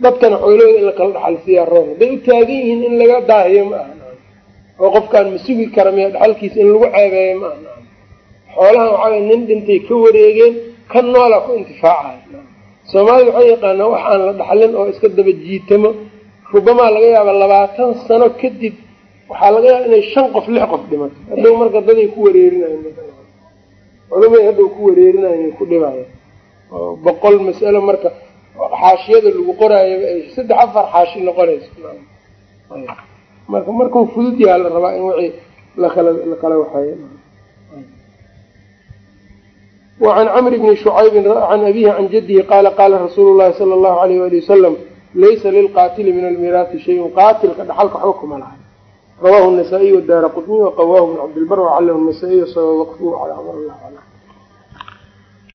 Speaker 1: dadkana xoolahooda in la kala dhaxalsiiyaa roon hadday u taagan yihiin in laga daahiyo ma aha. Oo qofkaan ma sugi kara miya dhaxalkiisa in lagu ceebeeyo ma aha. Xoolahan waxaa nin dhintay ka wareegeen kan noolaa ku intifaacayo soomaalida waxay yaqaanaa wax aan la dhaxlin oo iska daba jiitamo rubamaa laga yaaba labaatan sano kadib waxaa laga yaaba inay shan qof lix qof dhimato. Hadhow marka daday ku wareerinayen culamay hadhow ku wareerinayen ku dhibaya oo boqol mas'alo marka xaashiyada lagu qoraayo ay saddex afar xaashi noqonayso. Marka markuu fudud yaha la rabaa in wixii lakala lakala waxeey wacan camri bni shucaybin can abihi can jadihi qaala qaala rasuulu llahi sala allahu alayh wali wasalam laysa lilqaatili min almiraati shayun. Qaatilka dhaxalka waxba kuma laha. Rawahu nasaa-iy wadaara qutniy waqawaahu bn cabdilbar wacalahu nasaa-iy sababa waqfuhu calaa amr llah